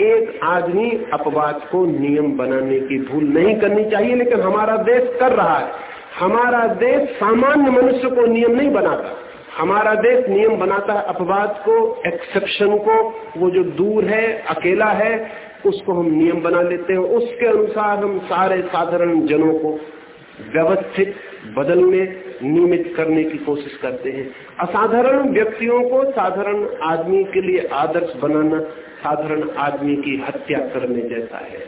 एक आदमी अपवाद को नियम बनाने की भूल नहीं करनी चाहिए, लेकिन हमारा देश कर रहा है। हमारा देश सामान्य मनुष्य को नियम नहीं बनाता। हमारा देश नियम बनाता है अपवाद को एक्सेप्शन को, वो जो दूर है, अकेला है, उसको हम नियम बना लेते हैं। उसके अनुसार हम सारे साधारण जनों को व्यवस्थित, बदलने, नियमित करने की कोशिश करते हैं। असाधारण व्यक्तियों को साधारण आदमी के लिए आदर्श बनाना साधारण आदमी की हत्या करने जैसा है,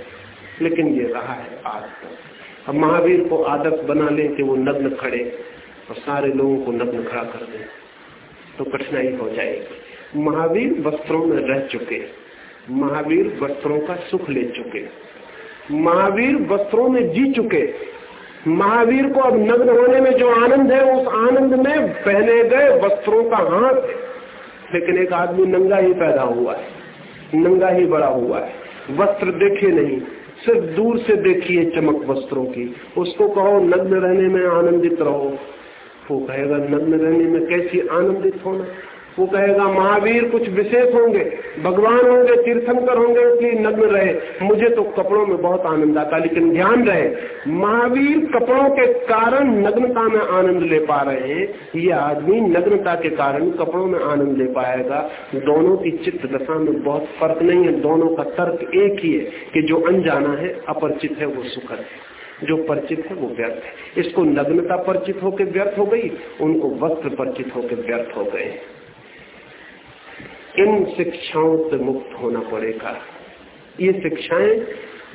लेकिन ये रहा है आज तक हम महावीर को आदत बना लें कि वो नग्न खड़े और सारे लोगों को नग्न खड़ा कर दें तो कठिनाई हो जाएगी। महावीर वस्त्रों में रह चुके, महावीर वस्त्रों का सुख ले चुके, महावीर वस्त्रों में जी चुके, महावीर को अब नग्न होने में जो आनंद है, उस आनंद में पहने गए वस्त्रों का हाथ। लेकिन एक आदमी नंगा ही पैदा हुआ है। नंगा ही बड़ा हुआ है। वस्त्र देखे नहीं, सिर्फ़ दूर से देखिए चमक वस्त्रों की। उसको कहो, नग्न रहने में आनंदित रहो। वो कहेगा, नग्न रहने में कैसी आनंदित होना? वो कहेगा, महावीर कुछ विशेष होंगे, भगवान होंगे, तीर्थंकर होंगे, इसलिए नग्न रहे। मुझे तो कपड़ों में बहुत आनंद आता, लेकिन ध्यान रहे, महावीर कपड़ों के कारण नग्नता में आनंद ले पा रहे हैं। ये आदमी नग्नता के कारण कपड़ों में आनंद ले पाएगा। दोनों की चित्त दशा में बहुत फ़र्क नहीं है, दोनों का तर्क एक ही है कि जो अनजाना है, अपरिचित है, वो सुखद है। जो परिचित है, वो व्यर्थ है। इसको नग्नता परिचित होकर व्यर्थ हो गई, उनको वस्त्र परिचित होकर व्यर्थ हो गए। इन शिक्षाओं से मुक्त होना पड़ेगा। ये शिक्षाएँ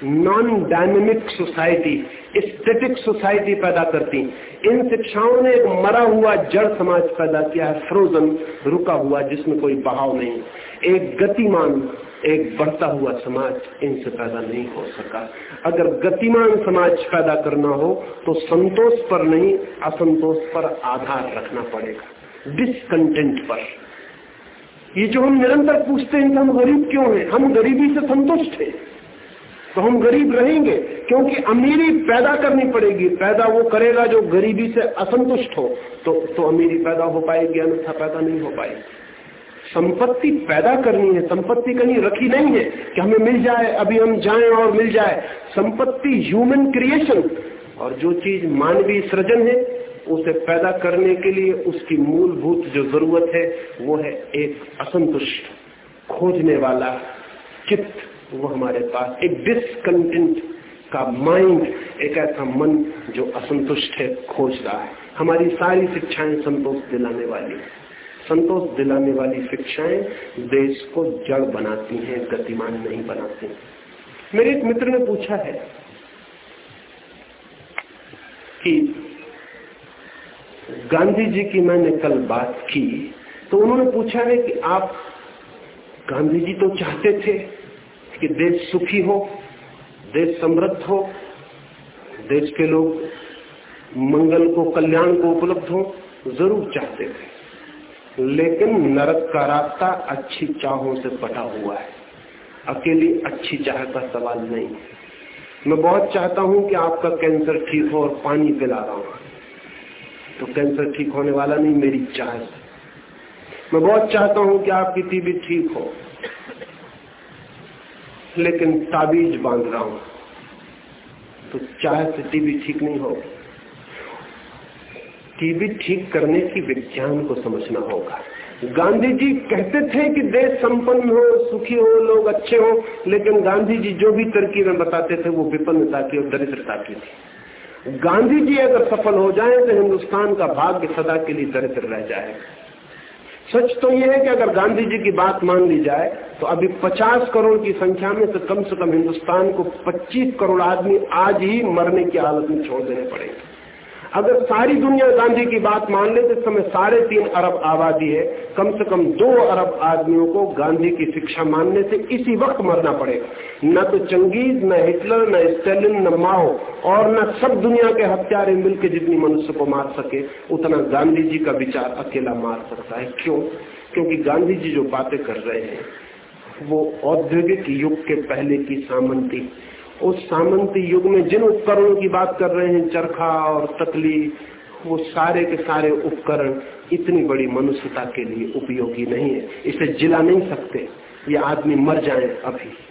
non dynamic society static society पैदा करती इन शिक्षाओं ने एक मरा हुआ जड़ समाज पैदा किया है फ्रोजन रुका हुआ, जिसमें कोई बहाव नहीं। एक गतिमान, एक बढ़ता हुआ समाज इनसे पैदा नहीं हो सका। अगर गतिमान समाज पैदा करना हो तो संतोष पर नहीं, असंतोष पर आधार रखना पड़ेगा। डिसकंटेंट पर। ये जो हम निरंतर पूछते हैं कि हम गरीब क्यों हैं? हम गरीबी से संतुष्ट हैं। तो हम गरीब रहेंगे क्योंकि अमीरी पैदा करनी पड़ेगी। पैदा वो करेगा जो गरीबी से असंतुष्ट हो। तो तो अमीरी पैदा हो पाएगी, अन्यथा पैदा नहीं हो पाएगी। संपत्ति पैदा करनी है। संपत्ति कहीं रखी नहीं है कि हमें मिल जाए, अभी हम जाएँ और मिल जाए। संपत्ति ह्यूमन क्रिएशन और जो चीज़ मानवीय सृजन है उसे पैदा करने के लिए उसकी मूलभूत जो ज़रूरत है, वो है एक असंतुष्ट, खोजने वाला चित्त वो हमारे पास, एक डिसकंटेंट का माइंड एक ऐसा मन जो असंतुष्ट है खोज रहा है। हमारी सारी शिक्षाएँ संतोष दिलाने वाली संतोष दिलाने वाली शिक्षाएँ देश को जड़ बनाती हैं, गतिमान नहीं बनाती मेरे एक मित्र ने पूछा है कि गांधी जी की मैंने कल बात की तो उन्होंने पूछा है कि आप गांधी जी तो चाहते थे कि देश सुखी हो, देश समृद्ध हो, देश के लोग मंगल को, कल्याण को उपलब्ध हो, ज़रूर चाहते थे। लेकिन नरक का रास्ता अच्छी चाहों से पटा हुआ है। अकेली अच्छी चाह का सवाल नहीं मैं बहुत चाहता हूँ कि आपका कैंसर ठीक हो और पानी पिला रहा हूँ। तो कैंसर ठीक होने वाला नहीं, मेरी चाह मैं बहुत चाहता हूँ कि आपकी टीबी ठीक हो, लेकिन ताबीज बाँध रहा हूँ। तो चाह से टीबी ठीक नहीं हो, टीबी ठीक करने की विज्ञान को समझना होगा। गांधी जी कहते थे कि देश संपन्न हो, सुखी हो, लोग अच्छे हो, लेकिन गांधी जी जो भी तरकीबें बताते थे, वो विपन्नता की और दरिद्रता की थी। गांधी जी अगर सफल हो जाए तो हिंदुस्तान का भाग्य सदा के लिए दरिद्र रह जाए सच तो यह है कि अगर गांधी जी की बात मान ली जाए तो अभी 50 करोड़ की संख्या में तो कम से कम हिंदुस्तान को 25 करोड़ आदमी आज ही मरने की हालत में छोड़ देने पड़ेंगे। अगर सारी दुनिया गांधी की बात मान ले तो इस समय साढ़े तीन अरब आबादी है। कम से कम दो अरब आदमियों को गांधी की शिक्षा मानने से इसी वक्त मरना पड़ेगा। न तो चंगेज, न हिटलर, न स्टेलिन, न माओ, और न सब दुनिया के हत्यारे मिलकर जितनी मनुष्य को मार सके, उतना गांधी जी का विचार अकेला मार सकता है। क्यों? क्योंकि गांधी जी जो बातें कर रहे हैं, वो औद्योगिक युग के पहले की सामंती। उस सामंती युग में जिन उपकरणों की बात कर रहे हैं, चरखा और तकली, वो सारे के सारे उपकरण इतनी बड़ी मनुष्यता के लिए उपयोगी नहीं है। इसे जिला नहीं सकते। ये आदमी मर जाए अभी।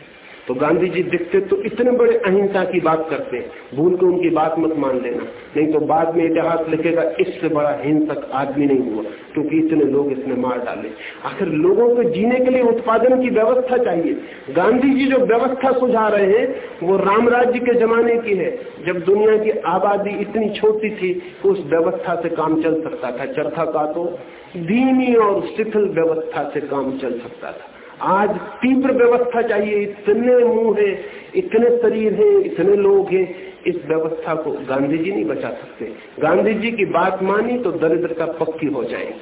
तो गांधी जी दिखते तो इतने बड़े अहिंसा की बात करते। हैं भूल के उनकी बात मत मान लेना। नहीं तो बाद में इतिहास लिखेगा, इससे बड़ा हिंसक आदमी नहीं हुआ, क्योंकि इतने लोग इसने मार डाले। आखिर लोगों को जीने के लिए उत्पादन की व्यवस्था चाहिए। गांधी जी जो व्यवस्था सुझा रहे हैं, वो राम राज्य के जमाने की है। जब दुनिया की आबादी इतनी छोटी थी तो उस व्यवस्था से काम चल सकता था। चरखा का तो धीमी और शिथिल व्यवस्था से काम चल सकता था। आज तीव्र व्यवस्था चाहिए। इतने मुँह है, इतने शरीर है, इतने लोग हैं, इस व्यवस्था को गांधी जी नहीं बचा सकते। गांधी जी की बात मानी तो दरिद्रता पक्की हो जाएगी।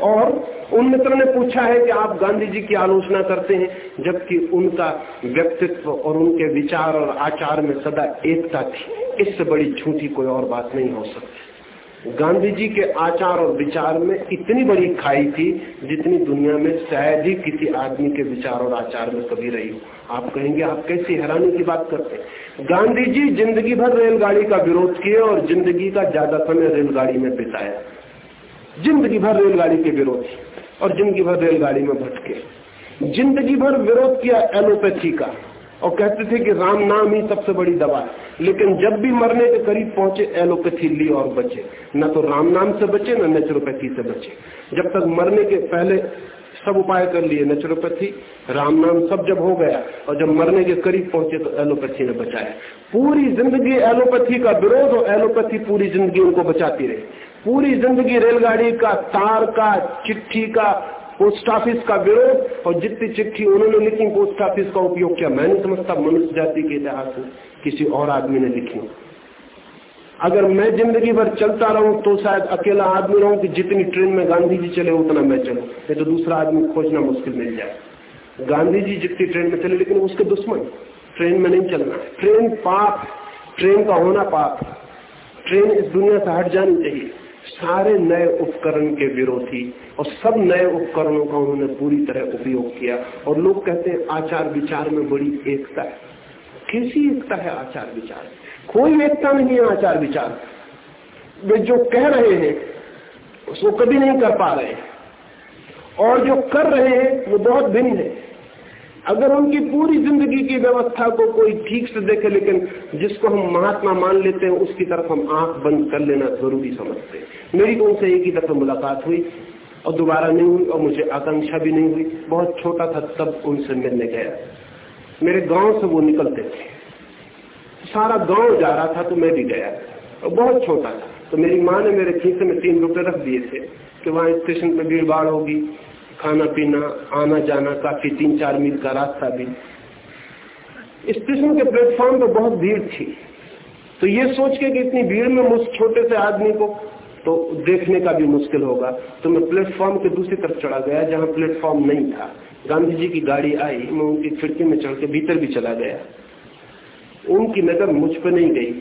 और उन मित्र ने पूछा है कि आप गांधी जी की आलोचना करते हैं, जबकि उनका व्यक्तित्व और उनके विचार और आचार में सदा एकता थी। इससे बड़ी झूठी कोई और बात नहीं हो सकती। गांधी जी के आचार और विचार में इतनी बड़ी खाई थी जितनी दुनिया में शायद ही किसी आदमी के विचार और आचार में कभी रही हो। आप कहेंगे, आप कैसी हैरानी की बात करते हैं। गांधी जी ज़िंदगी भर रेलगाड़ी का विरोध किए और ज़िंदगी का ज़्यादा समय रेलगाड़ी में बिताया। ज़िंदगी भर रेलगाड़ी के विरोध और ज़िंदगी भर रेलगाड़ी में भटके। ज़िंदगी भर विरोध किया एलोपैथी का। और कहते थे कि राम नाम ही सबसे बड़ी दवा है। लेकिन जब भी मरने के करीब पहुँचे, एलोपैथी ली और बचे। न तो राम नाम से बचे, न नेचुरोपैथी से बचे। जब तक मरने के पहले सब उपाय कर लिए नेचुरोपैथी, राम नाम सब जब हो गया और जब मरने के करीब पहुँचे तो एलोपैथी ने बचाया। पूरी ज़िंदगी एलोपैथी का विरोध और एलोपैथी पूरी ज़िंदगी उनको बचाती रही। पूरी ज़िंदगी रेलगाड़ी का, तार का, चिट्ठी का पोस्ट ऑफ़िस का विरोध और जितनी चिट्ठी उन्होंने लिखी, पोस्ट ऑफ़िस का उपयोग किया। मैं नहीं समझता मनुष्य जाति के इतिहास में किसी और आदमी ने लिखी अगर मैं ज़िंदगी भर चलता रहूँ तो शायद अकेला आदमी रहूँ कि जितनी ट्रेन में गांधी जी चले, उतना मैं चलू। नहीं तो दूसरा आदमी खोजना मुश्किल मिल जाए। गांधी जी जितनी ट्रेन में चले, लेकिन उसके दुश्मन। ट्रेन में नहीं चलना। ट्रेन पाप, ट्रेन का होना पाप। ट्रेन इस दुनिया से हट जानी चाहिए। सारे नए उपकरण के विरोधी और सब नए उपकरणों का उन्होंने पूरी तरह उपयोग किया। और लोग कहते हैं, आचार विचार में बड़ी एकता है। कैसी एकता है आचार विचार? कोई एकता नहीं है आचार विचार। वे जो कह रहे हैं, उसको कभी नहीं कर पा रहे और जो कर रहे हैं, वो बहुत भिन्न है। अगर उनकी पूरी ज़िंदगी की व्यवस्था को कोई ठीक से देखे, लेकिन जिसको हम महात्मा मान लेते हैं, उसकी तरफ़ हम आँख बंद कर लेना ज़रूरी समझते हैं। मेरी तो उनसे एक ही दफ़ा मुलाकात हुई, और दोबारा नहीं हुई, और मुझे आकांक्षा भी नहीं हुई। बहुत छोटा था, तब उनसे मिलने गया। मेरे गाँव से वो निकलते थे। सारा गाँव जा रहा था तो मैं भी गया। और बहुत छोटा था। तो मेरी माँ ने मेरे खीसे में तीन रुपए रख दिए थे, कि वहाँ स्टेशन पर भीड़ भाड़ होगी। खाना पीना आना जाना काफ़ी तीन चार मील का रास्ता भी। स्टेशन के प्लेटफॉर्म पर बहुत भीड़ थी। तो ये सोच के कि इतनी भीड़ में मुझ छोटे से आदमी को तो देखने का भी मुश्किल होगा। तो मैं प्लेटफॉर्म के दूसरी तरफ़ चढ़ा गया, जहाँ प्लेटफॉर्म नहीं था। गांधी जी की गाड़ी आई, मैं उनकी खिड़की में चढ़ के भीतर भी चला गया। उनकी नज़र मुझ पर नहीं गई।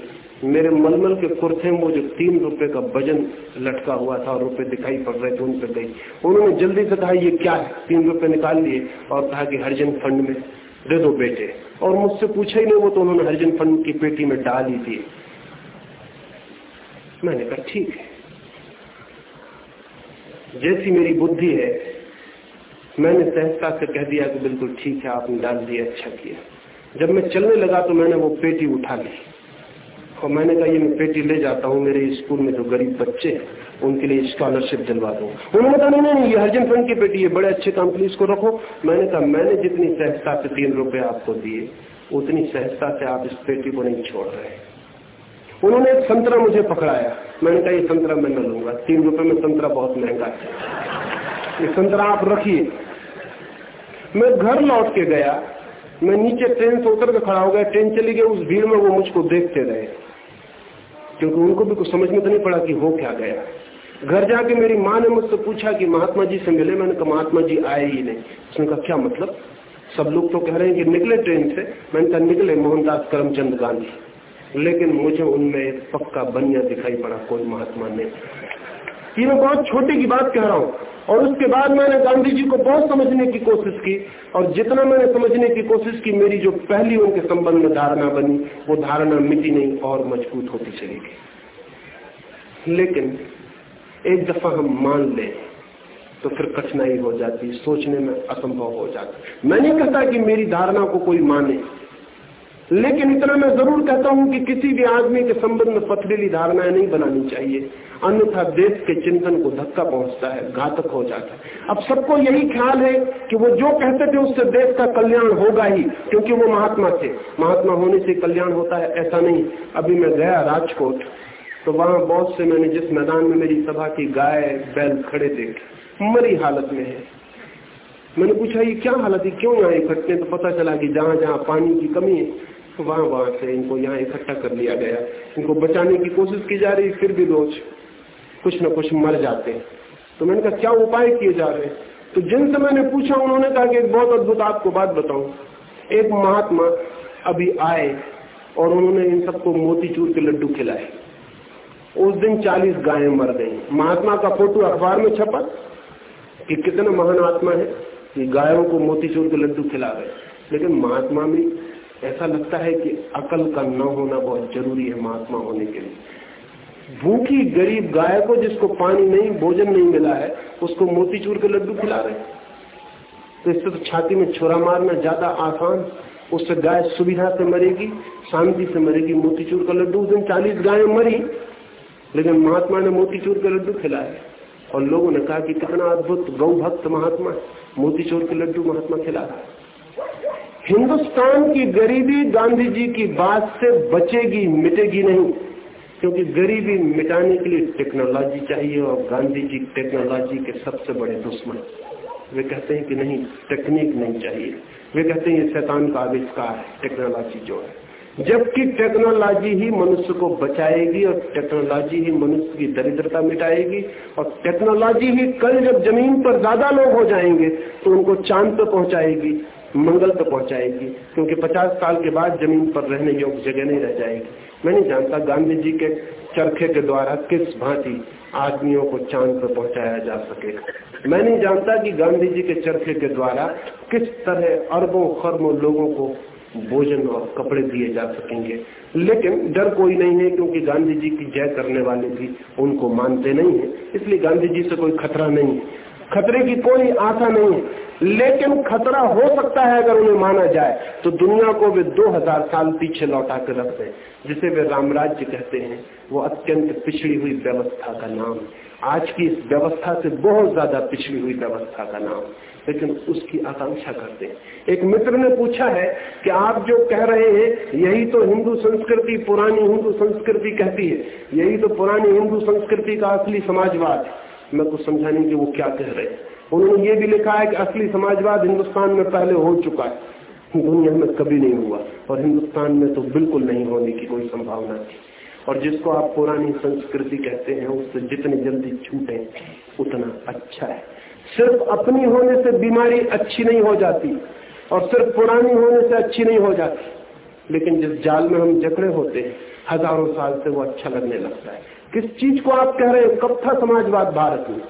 मेरे मलमल के कुर्ते में वो जो तीन रुपए का वज़न लटका हुआ था और रुपए दिखाई पड़ रहे थे उन पर गई। उन्होंने जल्दी से कहा, ये क्या है? तीन रुपए निकाल लिए और कहा कि हरिजन फंड में दे दो बेटे। और मुझसे पूछा ही नहीं, वो तो उन्होंने हरिजन फंड की पेटी में डाल ही दिए। मैंने कहा, ठीक है। जैसी मेरी बुद्धि है, मैंने सहजता से कह दिया कि बिल्कुल ठीक है, आपने डाल दिया अच्छा किया। जब मैं चलने लगा तो मैंने वो पेटी उठा ली। और मैंने कहा, ये मैं पेटी ले जाता हूँ, मेरे स्कूल में जो गरीब बच्चे उनके लिए स्कॉलरशिप दिलवा दूँ उन्होंने कहा, नहीं नहीं, ये हरजन फ्रेंड की पेटी है, बड़े अच्छे काम के लिए इसको रखो। मैंने कहा, मैंने जितनी सहजता से तीन रुपए आपको दिए, उतनी सहजता से आप इस पेटी को नहीं छोड़ रहे उन्होंने एक संतरा मुझे पकड़ाया। मैंने कहा, ये संतरा मैं न लूँगा, तीन रुपए में संतरा बहुत महँगा है। ये संतरा आप रखिए। मैं घर लौट के गया। मैं नीचे ट्रेन से उतर के खड़ा हो गया। ट्रेन चली गई, उस भीड़ में वो मुझको देखते रहे। क्योंकि उनको भी कुछ समझ में तो नहीं पड़ा कि हो क्या गया। घर जाके मेरी माँ ने मुझसे पूछा कि महात्मा जी से मिले, मैंने कहा, महात्मा जी आए ही नहीं। उसने कहा, क्या मतलब? सब लोग तो कह रहे हैं कि निकले ट्रेन से। मैंने कहा, निकले मोहनदास करमचंद गांधी। लेकिन मुझे उनमें पक्का बनिया दिखाई पड़ा, कोई महात्मा नहीं। ये मैं बहुत छोटी की बात कह रहा हूँ। और उसके बाद मैंने गांधी जी को बहुत समझने की कोशिश की, और जितना मैंने समझने की कोशिश की, मेरी जो पहली उनके संबंध में धारणा बनी, वो धारणा मिटी नहीं और मज़बूत होती चली गई। लेकिन एक दफ़ा हम मान लें तो फिर कठिनाई हो जाती, सोचने में असंभव हो जाता। मैं नहीं कहता कि मेरी धारणा को कोई माने लेकिन इतना मैं ज़रूर कहता हूँ कि किसी भी आदमी के संबंध में पथरीली धारणाएँ नहीं बनानी चाहिए। अन्यथा देश के चिंतन को धक्का पहुँचता है, घातक हो जाता है। अब सबको यही ख्याल है कि वो जो कहते थे उससे देश का कल्याण होगा ही, क्योंकि वो महात्मा थे। महात्मा होने से कल्याण होता है, ऐसा नहीं। अभी मैं गया राजकोट तो वहाँ बहुत से मैंने जिस मैदान में मेरी सभा की गाय, बैल खड़े थे मरी हालत में है। मैंने पूछा, ये क्या हालत है? क्यों यहाँ इकट्ठे? तो पता चला कि जहाँ जहाँ पानी की कमी है। वहाँ वहाँ से इनको यहाँ इकट्ठा कर लिया गया। इनको बचाने की कोशिश की जा रही, फिर भी रोज कुछ न कुछ मर जाते तो मैंने कहा, क्या उपाय किए जा रहे तो जिनसे मैंने पूछा, उन्होंने कहा कि एक बहुत अद्भुत आपको बात बताऊँ। एक महात्मा अभी आए और उन्होंने इन सबको मोतीचूर के लड्डू खिलाए। उस दिन 40 गायें मर गई। महात्मा का फ़ोटो अखबार में छपा कि कितने महान आत्मा है। कि गायों को मोतीचूर के लड्डू खिला रहे लेकिन महात्मा में ऐसा लगता है कि अकल का न होना बहुत ज़रूरी है महात्मा होने के लिए। भूखी गरीब गाय को जिसको पानी नहीं, भोजन नहीं मिला है, उसको मोतीचूर के लड्डू खिला रहे तो इससे तो छाती में छोरा मारना ज़्यादा आसान, उससे गाय सुविधा से मरेगी, शांति से मरेगी। मोतीचूर का लड्डू उस दिन चालीस गाय मरी, लेकिन महात्मा ने मोतीचूर के लड्डू खिलाए। और लोगों ने कहा कि कितना अद्भुत गौ भक्त महात्मा मोतीचूर के लड्डू महात्मा खिला रहा हिंदुस्तान की गरीबी गांधी जी की बात से बचेगी, मिटेगी नहीं, क्योंकि गरीबी मिटाने के लिए टेक्नोलॉजी चाहिए और गांधी जी टेक्नोलॉजी के सबसे बड़े दुश्मन। वे कहते हैं कि नहीं, टेक्निक नहीं चाहिए। वे कहते हैं ये शैतान का आविष्कार है, टेक्नोलॉजी जो है। जबकि टेक्नोलॉजी ही मनुष्य को बचाएगी और टेक्नोलॉजी ही मनुष्य की दरिद्रता मिटाएगी और टेक्नोलॉजी ही कल जब ज़मीन पर ज़्यादा लोग हो जाएँगे तो उनको चाँद पर पहुंचाएगी। मंगल तक पहुंचाएगी, क्योंकि 50 साल के बाद ज़मीन पर रहने योग्य जगह नहीं रह जाएगी। मैं नहीं जानता गांधी जी के चरखे के द्वारा किस भांति आदमियों को चाँद पर पहुँचाया जा सकेगा मैं नहीं जानता कि गांधी जी के चरखे के द्वारा किस तरह अरबों, खरबों लोगों को भोजन और कपड़े दिए जा सकेंगे। लेकिन डर कोई नहीं है, क्योंकि गांधी जी की जय करने वाले भी उनको मानते नहीं है। इसलिए गांधी जी से कोई खतरा नहीं है। खतरे की कोई आशा नहीं है। लेकिन खतरा हो सकता है अगर उन्हें माना जाए तो दुनिया को वे 2000 साल पीछे लौटा कर रखते दें, जिसे वे रामराज्य कहते हैं। वो अत्यंत पिछड़ी हुई व्यवस्था का नाम आज की इस व्यवस्था से बहुत ज़्यादा पिछड़ी हुई व्यवस्था का नाम लेकिन उसकी आकांक्षा करते हैं। एक मित्र ने पूछा है कि आप जो कह रहे हैं, यही तो हिंदू संस्कृति, पुरानी हिंदू संस्कृति कहती है। यही तो पुरानी हिंदू संस्कृति का असली समाजवाद है। मैं कुछ समझाने की वो क्या कह रहे उन्होंने ये भी लिखा है कि असली समाजवाद हिंदुस्तान में पहले हो चुका है। दुनिया में कभी नहीं हुआ और हिंदुस्तान में तो बिल्कुल नहीं होने की कोई संभावना थी। और जिसको आप पुरानी संस्कृति कहते हैं, उससे जितनी जल्दी छूटे, उतना अच्छा है। सिर्फ़ अपनी होने से बीमारी अच्छी नहीं हो जाती और सिर्फ़ पुरानी होने से अच्छी नहीं हो जाती। लेकिन जिस जाल में हम जकड़े होते हैं, हज़ारों साल से वो अच्छा लगने लगता है। किस चीज़ को आप कह रहे हैं? कब था समाजवाद भारत में?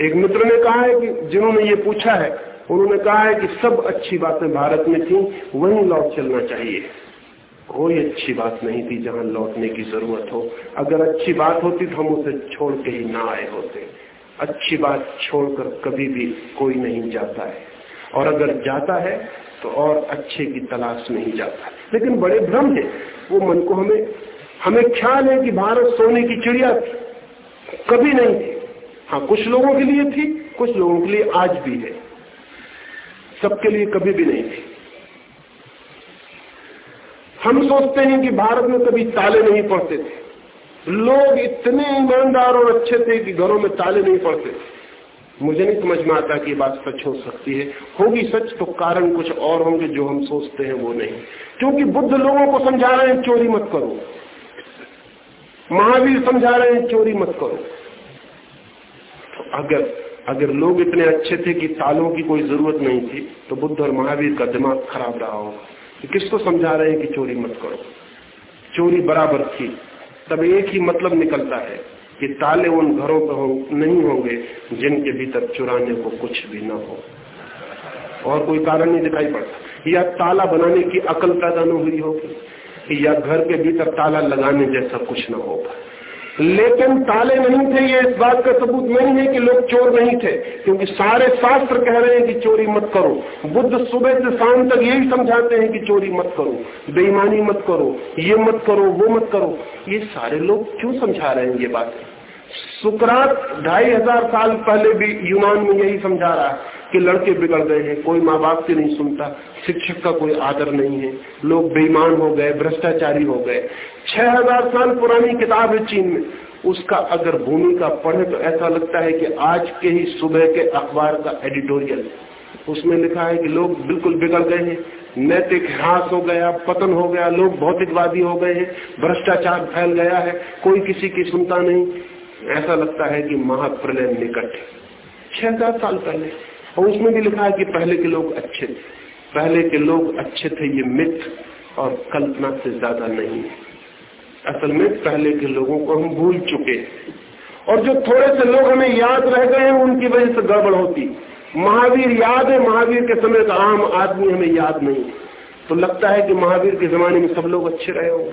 एक मित्र ने कहा है कि, जिन्होंने ये पूछा है, उन्होंने कहा है कि सब अच्छी बातें भारत में थी, वहीं लौट चलना चाहिए। कोई अच्छी बात नहीं थी जहाँ लौटने की ज़रूरत हो। अगर अच्छी बात होती तो हम उसे छोड़ के ही ना आए होते। अच्छी बात छोड़कर कभी भी कोई नहीं जाता है। और अगर जाता है तो और अच्छे की तलाश में ही जाता। लेकिन बड़े भ्रम है वो मन को हमें हमें ख्याल है कि भारत सोने की चिड़िया थी। कभी नहीं थी। हाँ कुछ लोगों के लिए थी, कुछ लोगों के लिए आज भी है। सबके लिए कभी भी नहीं थी। हम सोचते हैं कि भारत में कभी ताले नहीं पड़ते थे। लोग इतने ईमानदार और अच्छे थे कि घरों में ताले नहीं पड़ते थे। मुझे नहीं समझ में आता कि बात सच हो सकती है। होगी सच तो कारण कुछ और होंगे जो हम सोचते हैं वो नहीं। क्योंकि बुद्ध लोगों को समझा रहे हैं, चोरी मत करो। महावीर समझा रहे हैं, चोरी मत करो। तो अगर अगर लोग इतने अच्छे थे कि तालों की कोई ज़रूरत नहीं थी तो बुद्ध और महावीर का दिमाग खराब रहा होगा। तो किसको समझा रहे हैं कि चोरी मत करो? चोरी बराबर थी, तब एक ही मतलब निकलता है। कि ताले उन घरों पर हो, नहीं होंगे जिनके भीतर चुराने को कुछ भी ना हो। और कोई कारण नहीं दिखाई पड़ता। या ताला बनाने की अकल पैदा न हुई होगी या घर के भीतर ताला लगाने जैसा कुछ ना होगा। लेकिन ताले नहीं थे ये, इस बात का सबूत नहीं है कि लोग चोर नहीं थे, क्योंकि सारे शास्त्र कह रहे हैं कि चोरी मत करो। बुद्ध सुबह से शाम तक यही समझाते हैं कि चोरी मत करो, बेईमानी मत करो, ये मत करो, वो मत करो। ये सारे लोग क्यों समझा रहे हैं ये बात? सुकरात ढाई हज़ार साल पहले भी यूनान में यही समझा रहा है कि लड़के बिगड़ गए हैं, कोई माँ बाप की नहीं सुनता, शिक्षक का कोई आदर नहीं है, लोग बेईमान हो गए, भ्रष्टाचारी हो गए। छह हज़ार साल पुरानी किताब है चीन में, उसका अगर भूमिका पढ़े तो ऐसा लगता है कि आज के ही सुबह के अखबार का एडिटोरियल उसमें लिखा है कि लोग बिल्कुल बिगड़ गए हैं, नैतिक ह्रास हो गया, पतन हो गया, लोग भौतिकवादी हो गए हैं, भ्रष्टाचार फैल गया है, कोई किसी की सुनता नहीं। ऐसा लगता है कि महाप्रलय निकट है। छह हज़ार साल पहले। और उसमें भी लिखा है कि पहले के लोग अच्छे थे। पहले के लोग अच्छे थे ये मिथ और कल्पना से ज़्यादा नहीं असल में पहले के लोगों को हम भूल चुके और जो थोड़े से लोग हमें याद रह गए हैं, उनकी वजह से गड़बड़ होती। महावीर याद है, महावीर के समय का आम आदमी हमें याद नहीं तो लगता है कि महावीर के जमाने में सब लोग अच्छे रहे हो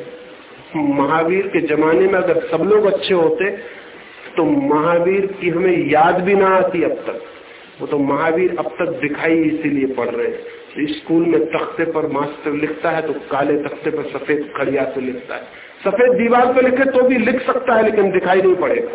महावीर के जमाने में अगर सब लोग अच्छे होते तो महावीर की हमें याद भी ना आती अब तक। वो तो महावीर अब तक दिखाई इसीलिए पढ़ रहे हैं। स्कूल में तख्ते पर मास्टर लिखता है तो काले तख्ते पर सफ़ेद खड़िया से लिखता है। सफ़ेद दीवार पर लिखे तो भी लिख सकता है, लेकिन दिखाई नहीं पड़ेगा।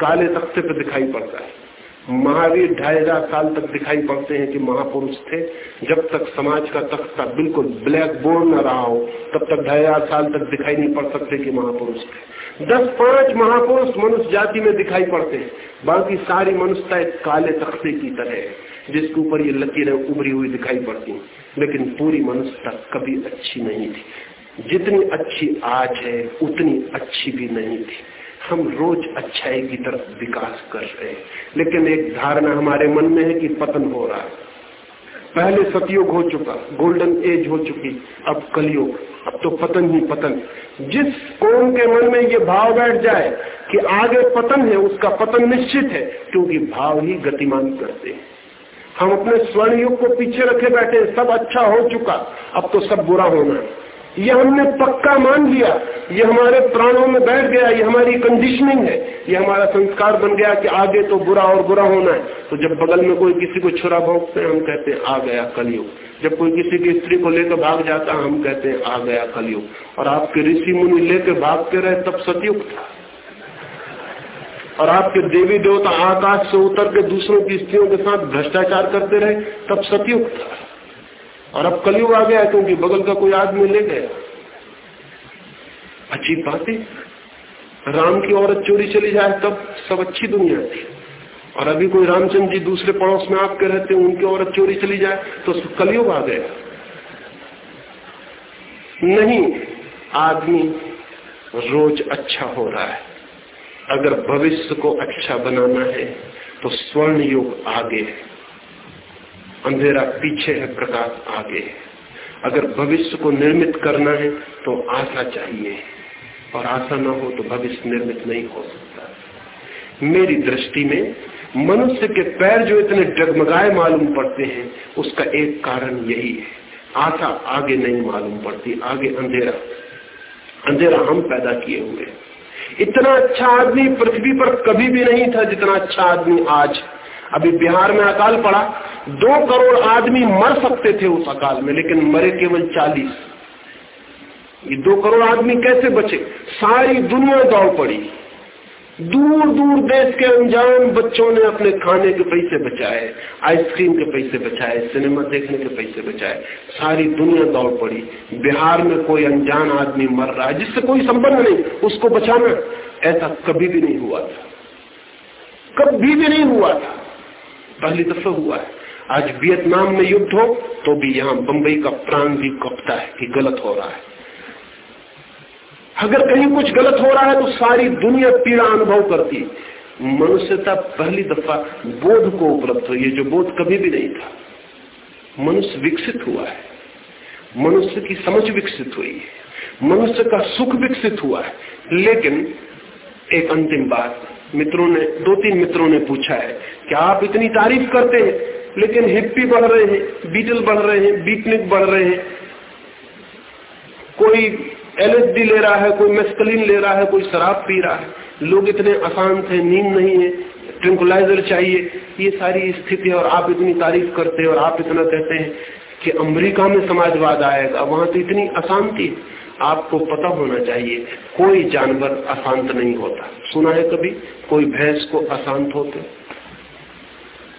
काले तख्ते पर दिखाई पड़ता है। महावीर ढाई हज़ार साल तक दिखाई पड़ते हैं कि महापुरुष थे। जब तक समाज का तख्ता बिल्कुल ब्लैक बोर्ड न रहा हो, तब तक ढाई हज़ार साल तक दिखाई नहीं पड़ सकते कि महापुरुष थे। दस पाँच महापुरुष मनुष्य जाति में दिखाई पड़ते हैं। बाकी सारी मनुष्यता एक काले तख्ते की तरह है, जिसके ऊपर ये लकीरें उभरी हुई दिखाई पड़ती लेकिन पूरी मनुष्यता कभी अच्छी नहीं थी। जितनी अच्छी आज है, उतनी अच्छी भी नहीं थी। हम रोज अच्छाई की तरफ़ विकास कर रहे हैं। लेकिन एक धारणा हमारे मन में है कि पतन हो रहा है। पहले सतयुग हो चुका, गोल्डन एज हो चुकी, अब कलयुग। अब तो पतन ही पतन। जिस कौन के मन में ये भाव बैठ जाए कि आगे पतन है, उसका पतन निश्चित है, क्योंकि भाव ही गतिमान करते हैं। हम अपने स्वर्ण युग को पीछे रखे बैठे सब अच्छा हो चुका, अब तो सब बुरा होना है। ये हमने पक्का मान लिया। ये हमारे प्राणों में बैठ गया ये हमारी कंडीशनिंग है। ये हमारा संस्कार बन गया कि आगे तो बुरा और बुरा होना है। तो जब बगल में कोई किसी को छुरा भोगते हैं, हम कहते हैं, आ गया कलयुग। जब कोई किसी की स्त्री को लेकर भाग जाता है, हम कहते हैं, आ गया कलयुग। और आपके ऋषि मुनि लेकर भागते रहे, तब सतयुग था। और आपके देवी देवता आकाश से उतर के दूसरों की स्त्रियों के साथ भ्रष्टाचार करते रहे, तब सतयुग था। और अब कलयुग आ गया क्योंकि बगल का कोई आदमी ले गया। अच्छी बात। है राम की औरत चोरी चली जाए, तब सब अच्छी दुनिया थी। और अभी कोई रामचंद्र जी दूसरे पड़ोस में आपके रहते हैं उनकी औरत चोरी चली जाए तो कलयुग आ गया। नहीं, आदमी रोज अच्छा हो रहा है। अगर भविष्य को अच्छा बनाना है तो स्वर्ण युग आगे है। अंधेरा पीछे है प्रकाश आगे है। अगर भविष्य को निर्मित करना है तो आशा चाहिए। और आशा न हो तो भविष्य निर्मित नहीं हो सकता। मेरी दृष्टि में, मनुष्य के पैर जो इतने डगमगाए मालूम पड़ते हैं, उसका एक कारण यही है। आशा आगे नहीं मालूम पड़ती, आगे अंधेरा। अंधेरा हम पैदा किए हुए इतना अच्छा आदमी पृथ्वी पर कभी भी नहीं था जितना अच्छा आदमी आज अभी बिहार में अकाल पड़ा। दो करोड़ आदमी मर सकते थे उस अकाल में, लेकिन मरे केवल चालीस। ये दो करोड़ आदमी कैसे बचे? सारी दुनिया दौड़ पड़ी। दूर दूर देश के अनजान बच्चों ने अपने खाने के पैसे बचाए, आइसक्रीम के पैसे बचाए, सिनेमा देखने के पैसे बचाए। सारी दुनिया दौड़ पड़ी। बिहार में कोई अनजान आदमी मर रहा है, जिससे कोई संबंध नहीं, उसको बचाना। ऐसा कभी भी नहीं हुआ था। कभी भी नहीं हुआ था। पहली दफ़ा हुआ है। आज वियतनाम में युद्ध हो तो भी यहाँ बंबई का प्राण भी कपता है कि गलत हो रहा है। अगर कहीं कुछ गलत हो रहा है तो सारी दुनिया पीड़ा अनुभव करती मनुष्यता पहली दफ़ा बोध को उपलब्ध हुई है जो बोध कभी भी नहीं था। मनुष्य विकसित हुआ है। मनुष्य की समझ विकसित हुई है। मनुष्य का सुख विकसित हुआ है। लेकिन एक अंतिम बात मित्रों ने, दो तीन मित्रों ने पूछा है कि आप इतनी तारीफ़ करते हैं, लेकिन हिप्पी बढ़ रहे हैं, बीटल बढ़ रहे हैं, बीटनिक बढ़ रहे हैं। कोई एलएसडी ले रहा है, कोई मेस्कलिन ले रहा है, कोई शराब पी रहा है। लोग इतने अशांत हैं, नींद नहीं है, ट्रिंकुलाइजर चाहिए। ये सारी स्थिति और आप इतनी तारीफ़ करते हैं और आप इतना कहते हैं कि अमेरिका में समाजवाद आएगा, वहाँ तो इतनी अशांति आपको पता होना चाहिए, कोई जानवर अशांत नहीं होता। सुना है कभी? कोई भैंस को अशांत होते?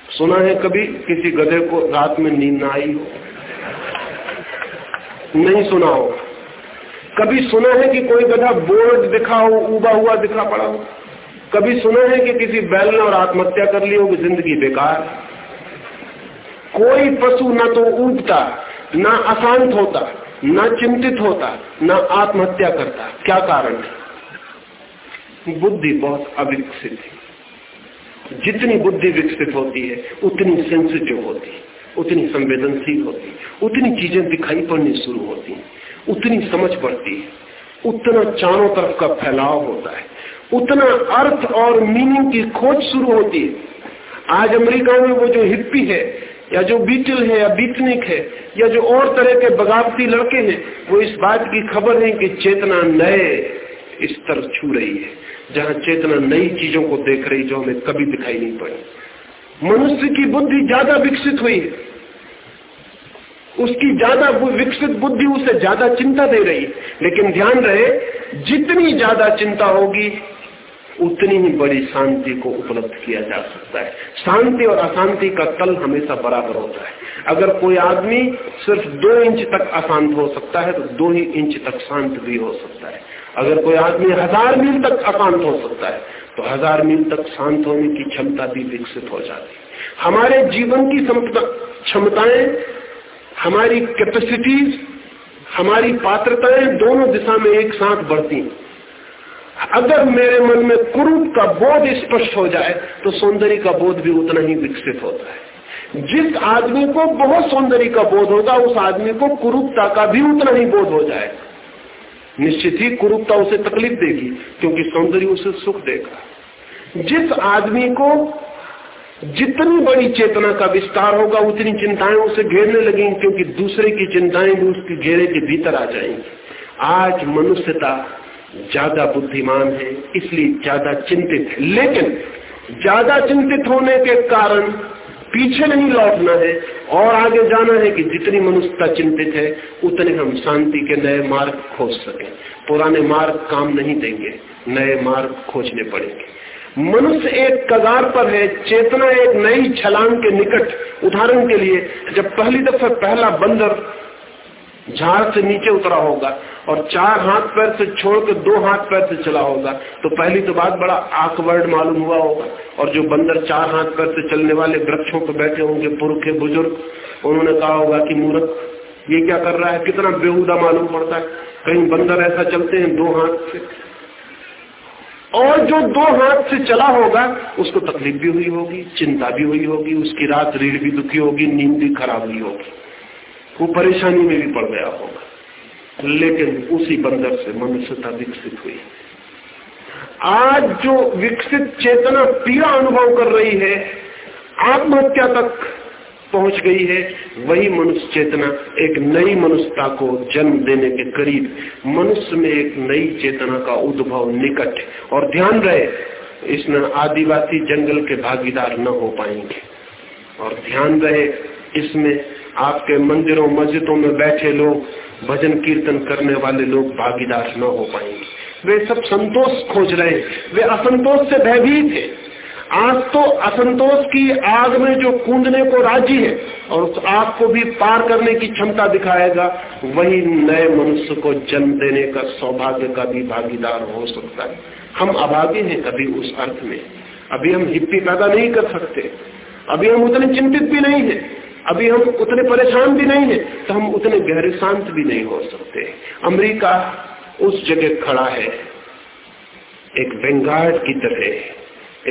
सुना है कभी किसी गधे को रात में नींद ना आई हो? नहीं सुना हो कभी सुना है कि कोई गधा बोर्ड दिखा हो, उबा हुआ दिखा पड़ा हो? कभी सुना है कि किसी बैल ने और आत्महत्या कर ली हो कि ज़िंदगी बेकार? कोई पशु ना तो उगता ना अशांत होता। न चिंतित होता, न आत्महत्या करता। क्या कारण? है बुद्धि बहुत अविकसित है। जितनी बुद्धि विकसित होती है, उतनी सेंसिटिव होती है, उतनी संवेदनशील होती है, उतनी चीज़ें दिखाई पड़नी शुरू होती हैं, उतनी समझ पड़ती है। उतना चारों तरफ़ का फैलाव होता है। उतना अर्थ और मीनिंग की खोज शुरू होती है। आज अमेरिका में वो जो हिप्पी है या जो बीटल है या बीटनिक है, या जो और तरह के बगावती लड़के हैं, वो इस बात की खबर है कि चेतना नए स्तर छू रही है, जहाँ चेतना नई चीज़ों को देख रही जो हमें कभी दिखाई नहीं पड़ी। मनुष्य की बुद्धि ज़्यादा विकसित हुई है। उसकी ज़्यादा विकसित बुद्धि उसे ज़्यादा चिंता दे रही लेकिन ध्यान रहे, जितनी ज़्यादा चिंता होगी उतनी ही बड़ी शांति को उपलब्ध किया जा सकता है। शांति और अशांति का तल हमेशा बराबर होता है। अगर कोई आदमी सिर्फ़ दो इंच तक अशांत हो सकता है तो दो ही इंच तक शांत भी हो सकता है। अगर कोई आदमी हज़ार मील तक अशांत हो सकता है तो हज़ार मील तक शांत होने की क्षमता भी विकसित हो जाती है। हमारे जीवन की क्षमताएँ, हमारी कैपेसिटीज, हमारी पात्रताएँ दोनों दिशा में एक साथ बढ़ती अगर मेरे मन में कुरूप का बोध स्पष्ट हो जाए तो सौंदर्य का बोध भी उतना ही विकसित होता है। जिस आदमी को बहुत सौंदर्य का बोध होगा, उस आदमी को कुरूपता का भी उतना ही बोध हो जाए। निश्चित ही कुरूपता उसे तकलीफ़ देगी, क्योंकि सौंदर्य उसे सुख देगा। जिस आदमी को जितनी बड़ी चेतना का विस्तार होगा, उतनी चिंताएँ उसे घेरने लगेंगी, क्योंकि दूसरे की चिंताएँ भी उसके घेरे के भीतर आ जाएँगी। आज मनुष्यता ज़्यादा बुद्धिमान है, इसलिए ज़्यादा चिंतित है। लेकिन ज़्यादा चिंतित होने के कारण पीछे नहीं लौटना है और आगे जाना है कि जितनी मनुष्यता चिंतित है, उतने हम शांति के नए मार्ग खोज सकें। पुराने मार्ग काम नहीं देंगे, नए मार्ग खोजने पड़ेंगे। मनुष्य एक कगार पर है, चेतना एक नई छलांग के निकट। उदाहरण के लिए, जब पहली दफ़ा पहला बंदर झाड़ से नीचे उतरा होगा और चार हाथ पैर से छोड़ के दो हाथ पैर से चला होगा तो पहली तो बात बड़ा आकवर्ड मालूम हुआ होगा। और जो बंदर चार हाथ पैर से चलने वाले वृक्षों पर बैठे होंगे, पुरुष बुज़ुर्ग, उन्होंने कहा होगा कि मूर्ख, ये क्या कर रहा है? कितना बेहुदा मालूम पड़ता है। कहीं बंदर ऐसा चलते हैं, दो हाथ से। और जो दो हाथ से चला होगा, उसको तकलीफ़ भी हुई होगी, चिंता भी हुई होगी, उसकी रात रीढ़ भी दुखी होगी, नींद भी खराब हुई होगी। वो परेशानी में भी पड़ गया होगा। लेकिन उसी बंदर से मनुष्यता विकसित हुई। आज जो विकसित चेतना पीड़ा अनुभव कर रही है, आत्महत्या तक पहुँच गई है, वही मनुष्य चेतना एक नई मनुष्यता को जन्म देने के करीब मनुष्य में एक नई चेतना का उद्भव निकट। और ध्यान रहे, इसमें आदिवासी जंगल के भागीदार न हो पाएँगे। और ध्यान रहे, इसमें आपके मंदिरों, मस्जिदों में बैठे लोग, भजन कीर्तन करने वाले लोग भागीदार न हो पाएँगे। वे सब संतोष खोज रहे हैं। वे असंतोष से भयभीत है। आज तो असंतोष की आग में जो कूदने को राज़ी है और उस आग को भी पार करने की क्षमता दिखाएगा, वही नए मनुष्य को जन्म देने का सौभाग्य का भी भागीदार हो सकता है। हम अभागे हैं अभी उस अर्थ में। अभी हम हिप्पी पैदा नहीं कर सकते। अभी हम उतने चिंतित भी नहीं है। अभी हम उतने परेशान भी नहीं है तो हम उतने गहरे शांत भी नहीं हो सकते। अमेरिका उस जगह खड़ा है, एक बेंगार्ड की तरह,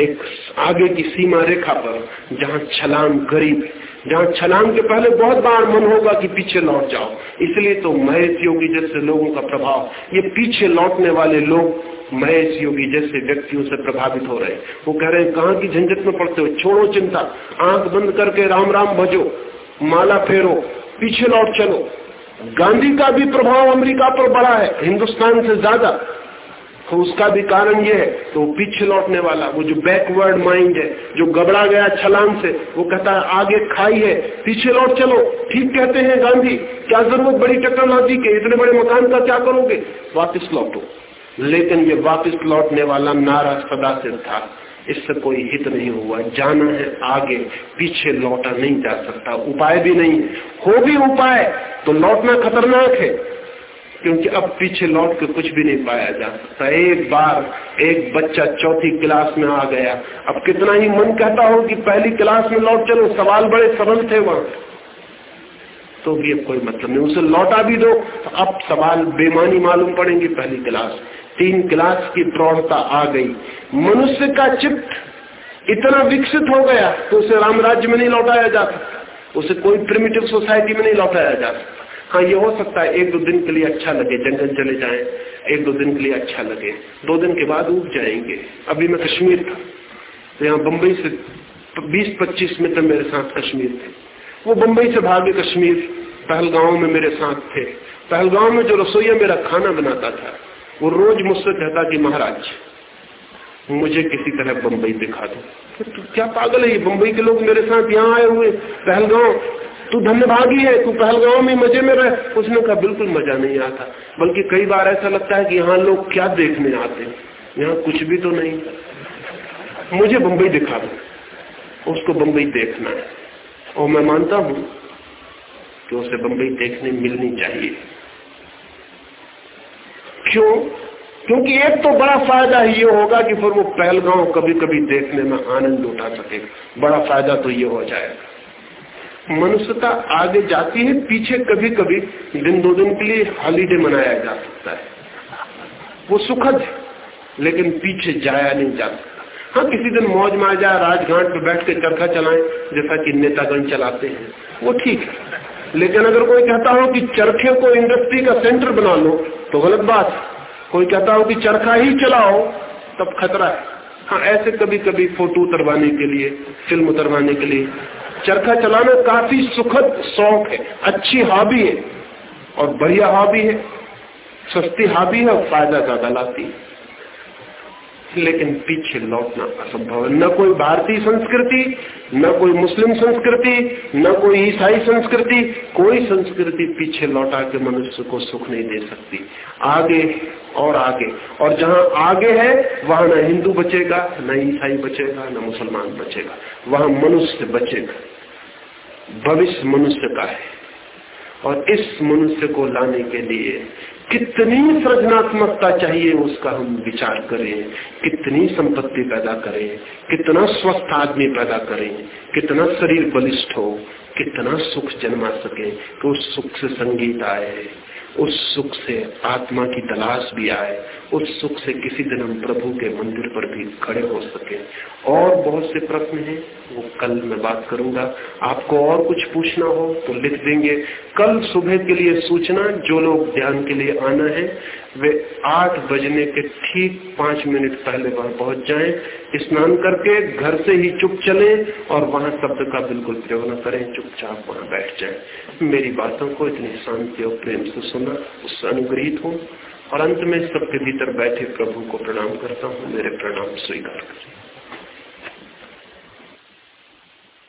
एक आगे की सीमा रेखा पर, जहाँ छलांग गरीब जहाँ छलांग के पहले बहुत बार मन होगा कि पीछे लौट जाओ। इसलिए तो महेश योगी जैसे लोगों का प्रभाव, ये पीछे लौटने वाले लोग महेश योगी जैसे व्यक्तियों से प्रभावित हो रहे वो कह रहे हैं, कहाँ की झंझट में पड़ते हो? छोड़ो चिंता। आँख बंद करके राम राम भजो, माला फेरो, पीछे लौट चलो। गांधी का भी प्रभाव अमेरिका पर बड़ा है, हिंदुस्तान से ज़्यादा। तो उसका भी कारण यह है तो पीछे लौटने वाला, वो जो बैकवर्ड माइंड है, जो गबड़ा गया छलांग से, वो कहता है, आगे खाई है, पीछे लौट चलो। ठीक कहते हैं गांधी, क्या ज़रूरत बड़ी टेक्नोलॉजी के, इतने बड़े मकान का क्या करोगे? वापिस लौटो। लेकिन ये वापिस लौटने वाला नारा सदा सिर था। इससे कोई हित नहीं हुआ। जाना है आगे, पीछे लौटा नहीं जा सकता। उपाय भी नहीं। हो भी उपाय तो लौटना खतरनाक है। क्योंकि अब पीछे लौट के कुछ भी नहीं पाया जा सकता। एक बार एक बच्चा चौथी क्लास में आ गया। अब कितना ही मन कहता हो कि पहली क्लास में लौट चलो, सवाल बड़े सरल थे वहाँ। तो भी अब कोई मतलब नहीं। उसे लौटा भी दो तो अब सवाल बेमानी मालूम पड़ेंगे पहली क्लास। तीन क्लास की प्रौढ़ता आ गई। मनुष्य का चित्त इतना विकसित हो गया तो उसे राम राज्य में नहीं लौटाया जा सकता। उसे कोई प्रिमिटिव सोसाइटी में नहीं लौटाया जा सकता। हाँ ये हो सकता है एक दो दिन के लिए अच्छा लगे, जंगल चले जाएँ, एक दो दिन के लिए अच्छा लगे। दो दिन के बाद उग जाएँगे। अभी मैं कश्मीर था तो यहाँ बम्बई से बीस पच्चीस मित्र मेरे साथ कश्मीर थे। वो बम्बई से भागे कश्मीर, पहलगांव में मेरे साथ थे। पहलगांव में जो रसोईया मेरा खाना बनाता था, वो रोज मुझसे कहता कि महाराज, मुझे किसी तरह बम्बई दिखा दो। तो क्या पागल है ये बम्बई के लोग मेरे साथ यहाँ आए हुए, पहलगांव। तू धन्यभागी है, तू पहलगांव में मज़े में रह। उसने कहा, बिल्कुल मज़ा नहीं आता। बल्कि कई बार ऐसा लगता है कि यहाँ लोग क्या देखने आते हैं। यहाँ कुछ भी तो नहीं। मुझे बंबई दिखा दो। उसको बंबई देखना है। और मैं मानता हूँ कि उसे बंबई देखने मिलनी चाहिए। क्यों? क्योंकि एक तो बड़ा फ़ायदा ये होगा कि फिर वो पहलगांव कभी कभी देखने में आनंद उठा सके बड़ा फ़ायदा तो ये हो जाएगा। मनुष्यता आगे जाती है, पीछे कभी कभी दिन दो दिन के लिए हॉलीडे मनाया जा सकता है। वो सुखद है, लेकिन पीछे जाया नहीं जा सकता। हाँ किसी दिन मौज में आ जाए राजघाट पे बैठ के चरखा चलाएँ, जैसा कि नेतागण चलाते हैं, वो ठीक है। लेकिन अगर कोई कहता हो कि चरखे को इंडस्ट्री का सेंटर बना लो तो गलत बात कोई कहता हो कि चरखा ही चलाओ, तब खतरा है। हाँ ऐसे कभी कभी फ़ोटो उतरवाने के लिए फ़िल्म उतरवाने के लिए चरखा चलाना काफ़ी सुखद शौक है, अच्छी हॉबी है, और बढ़िया हॉबी है, सस्ती हॉबी है, और फ़ायदा ज़्यादा लाती लेकिन पीछे लौटना असंभव है। न कोई भारतीय संस्कृति, न कोई मुस्लिम संस्कृति, न कोई ईसाई संस्कृति, कोई संस्कृति पीछे लौटा के मनुष्य को सुख नहीं दे सकती। आगे और आगे। और जहाँ आगे है, वहाँ न हिंदू बचेगा, न ईसाई बचेगा, न मुसलमान बचेगा। वहाँ मनुष्य बचेगा। भविष्य मनुष्य का है। और इस मनुष्य को लाने के लिए कितनी सृजनात्मकता चाहिए उसका हम विचार करें, कितनी संपत्ति पैदा करें, कितना स्वस्थ आदमी पैदा करें, कितना शरीर बलिष्ठ हो, कितना सुख जन्मा सके तो उस सुख से संगीत आए। उस सुख से आत्मा की तलाश भी आए, उस सुख से किसी दिन हम प्रभु के मंदिर पर भी खड़े हो सके। और बहुत से प्रश्न हैं, वो कल मैं बात करूँगा। आपको और कुछ पूछना हो तो लिख देंगे। कल सुबह के लिए सूचना, जो लोग ध्यान के लिए आना है वे आठ बजने के ठीक पाँच मिनट पहले वहाँ पहुँच जाएँ, स्नान करके घर से ही चुप चले और वहाँ शब्द का बिल्कुल प्रयोग न करें, चुपचाप वहाँ बैठ जाए। मेरी बातों को इतनी शांति और प्रेम से सुना, उससे अनुग्रहित हूँ। और अंत में सबके भीतर बैठे प्रभु को प्रणाम करता हूँ, मेरे प्रणाम स्वीकार करें।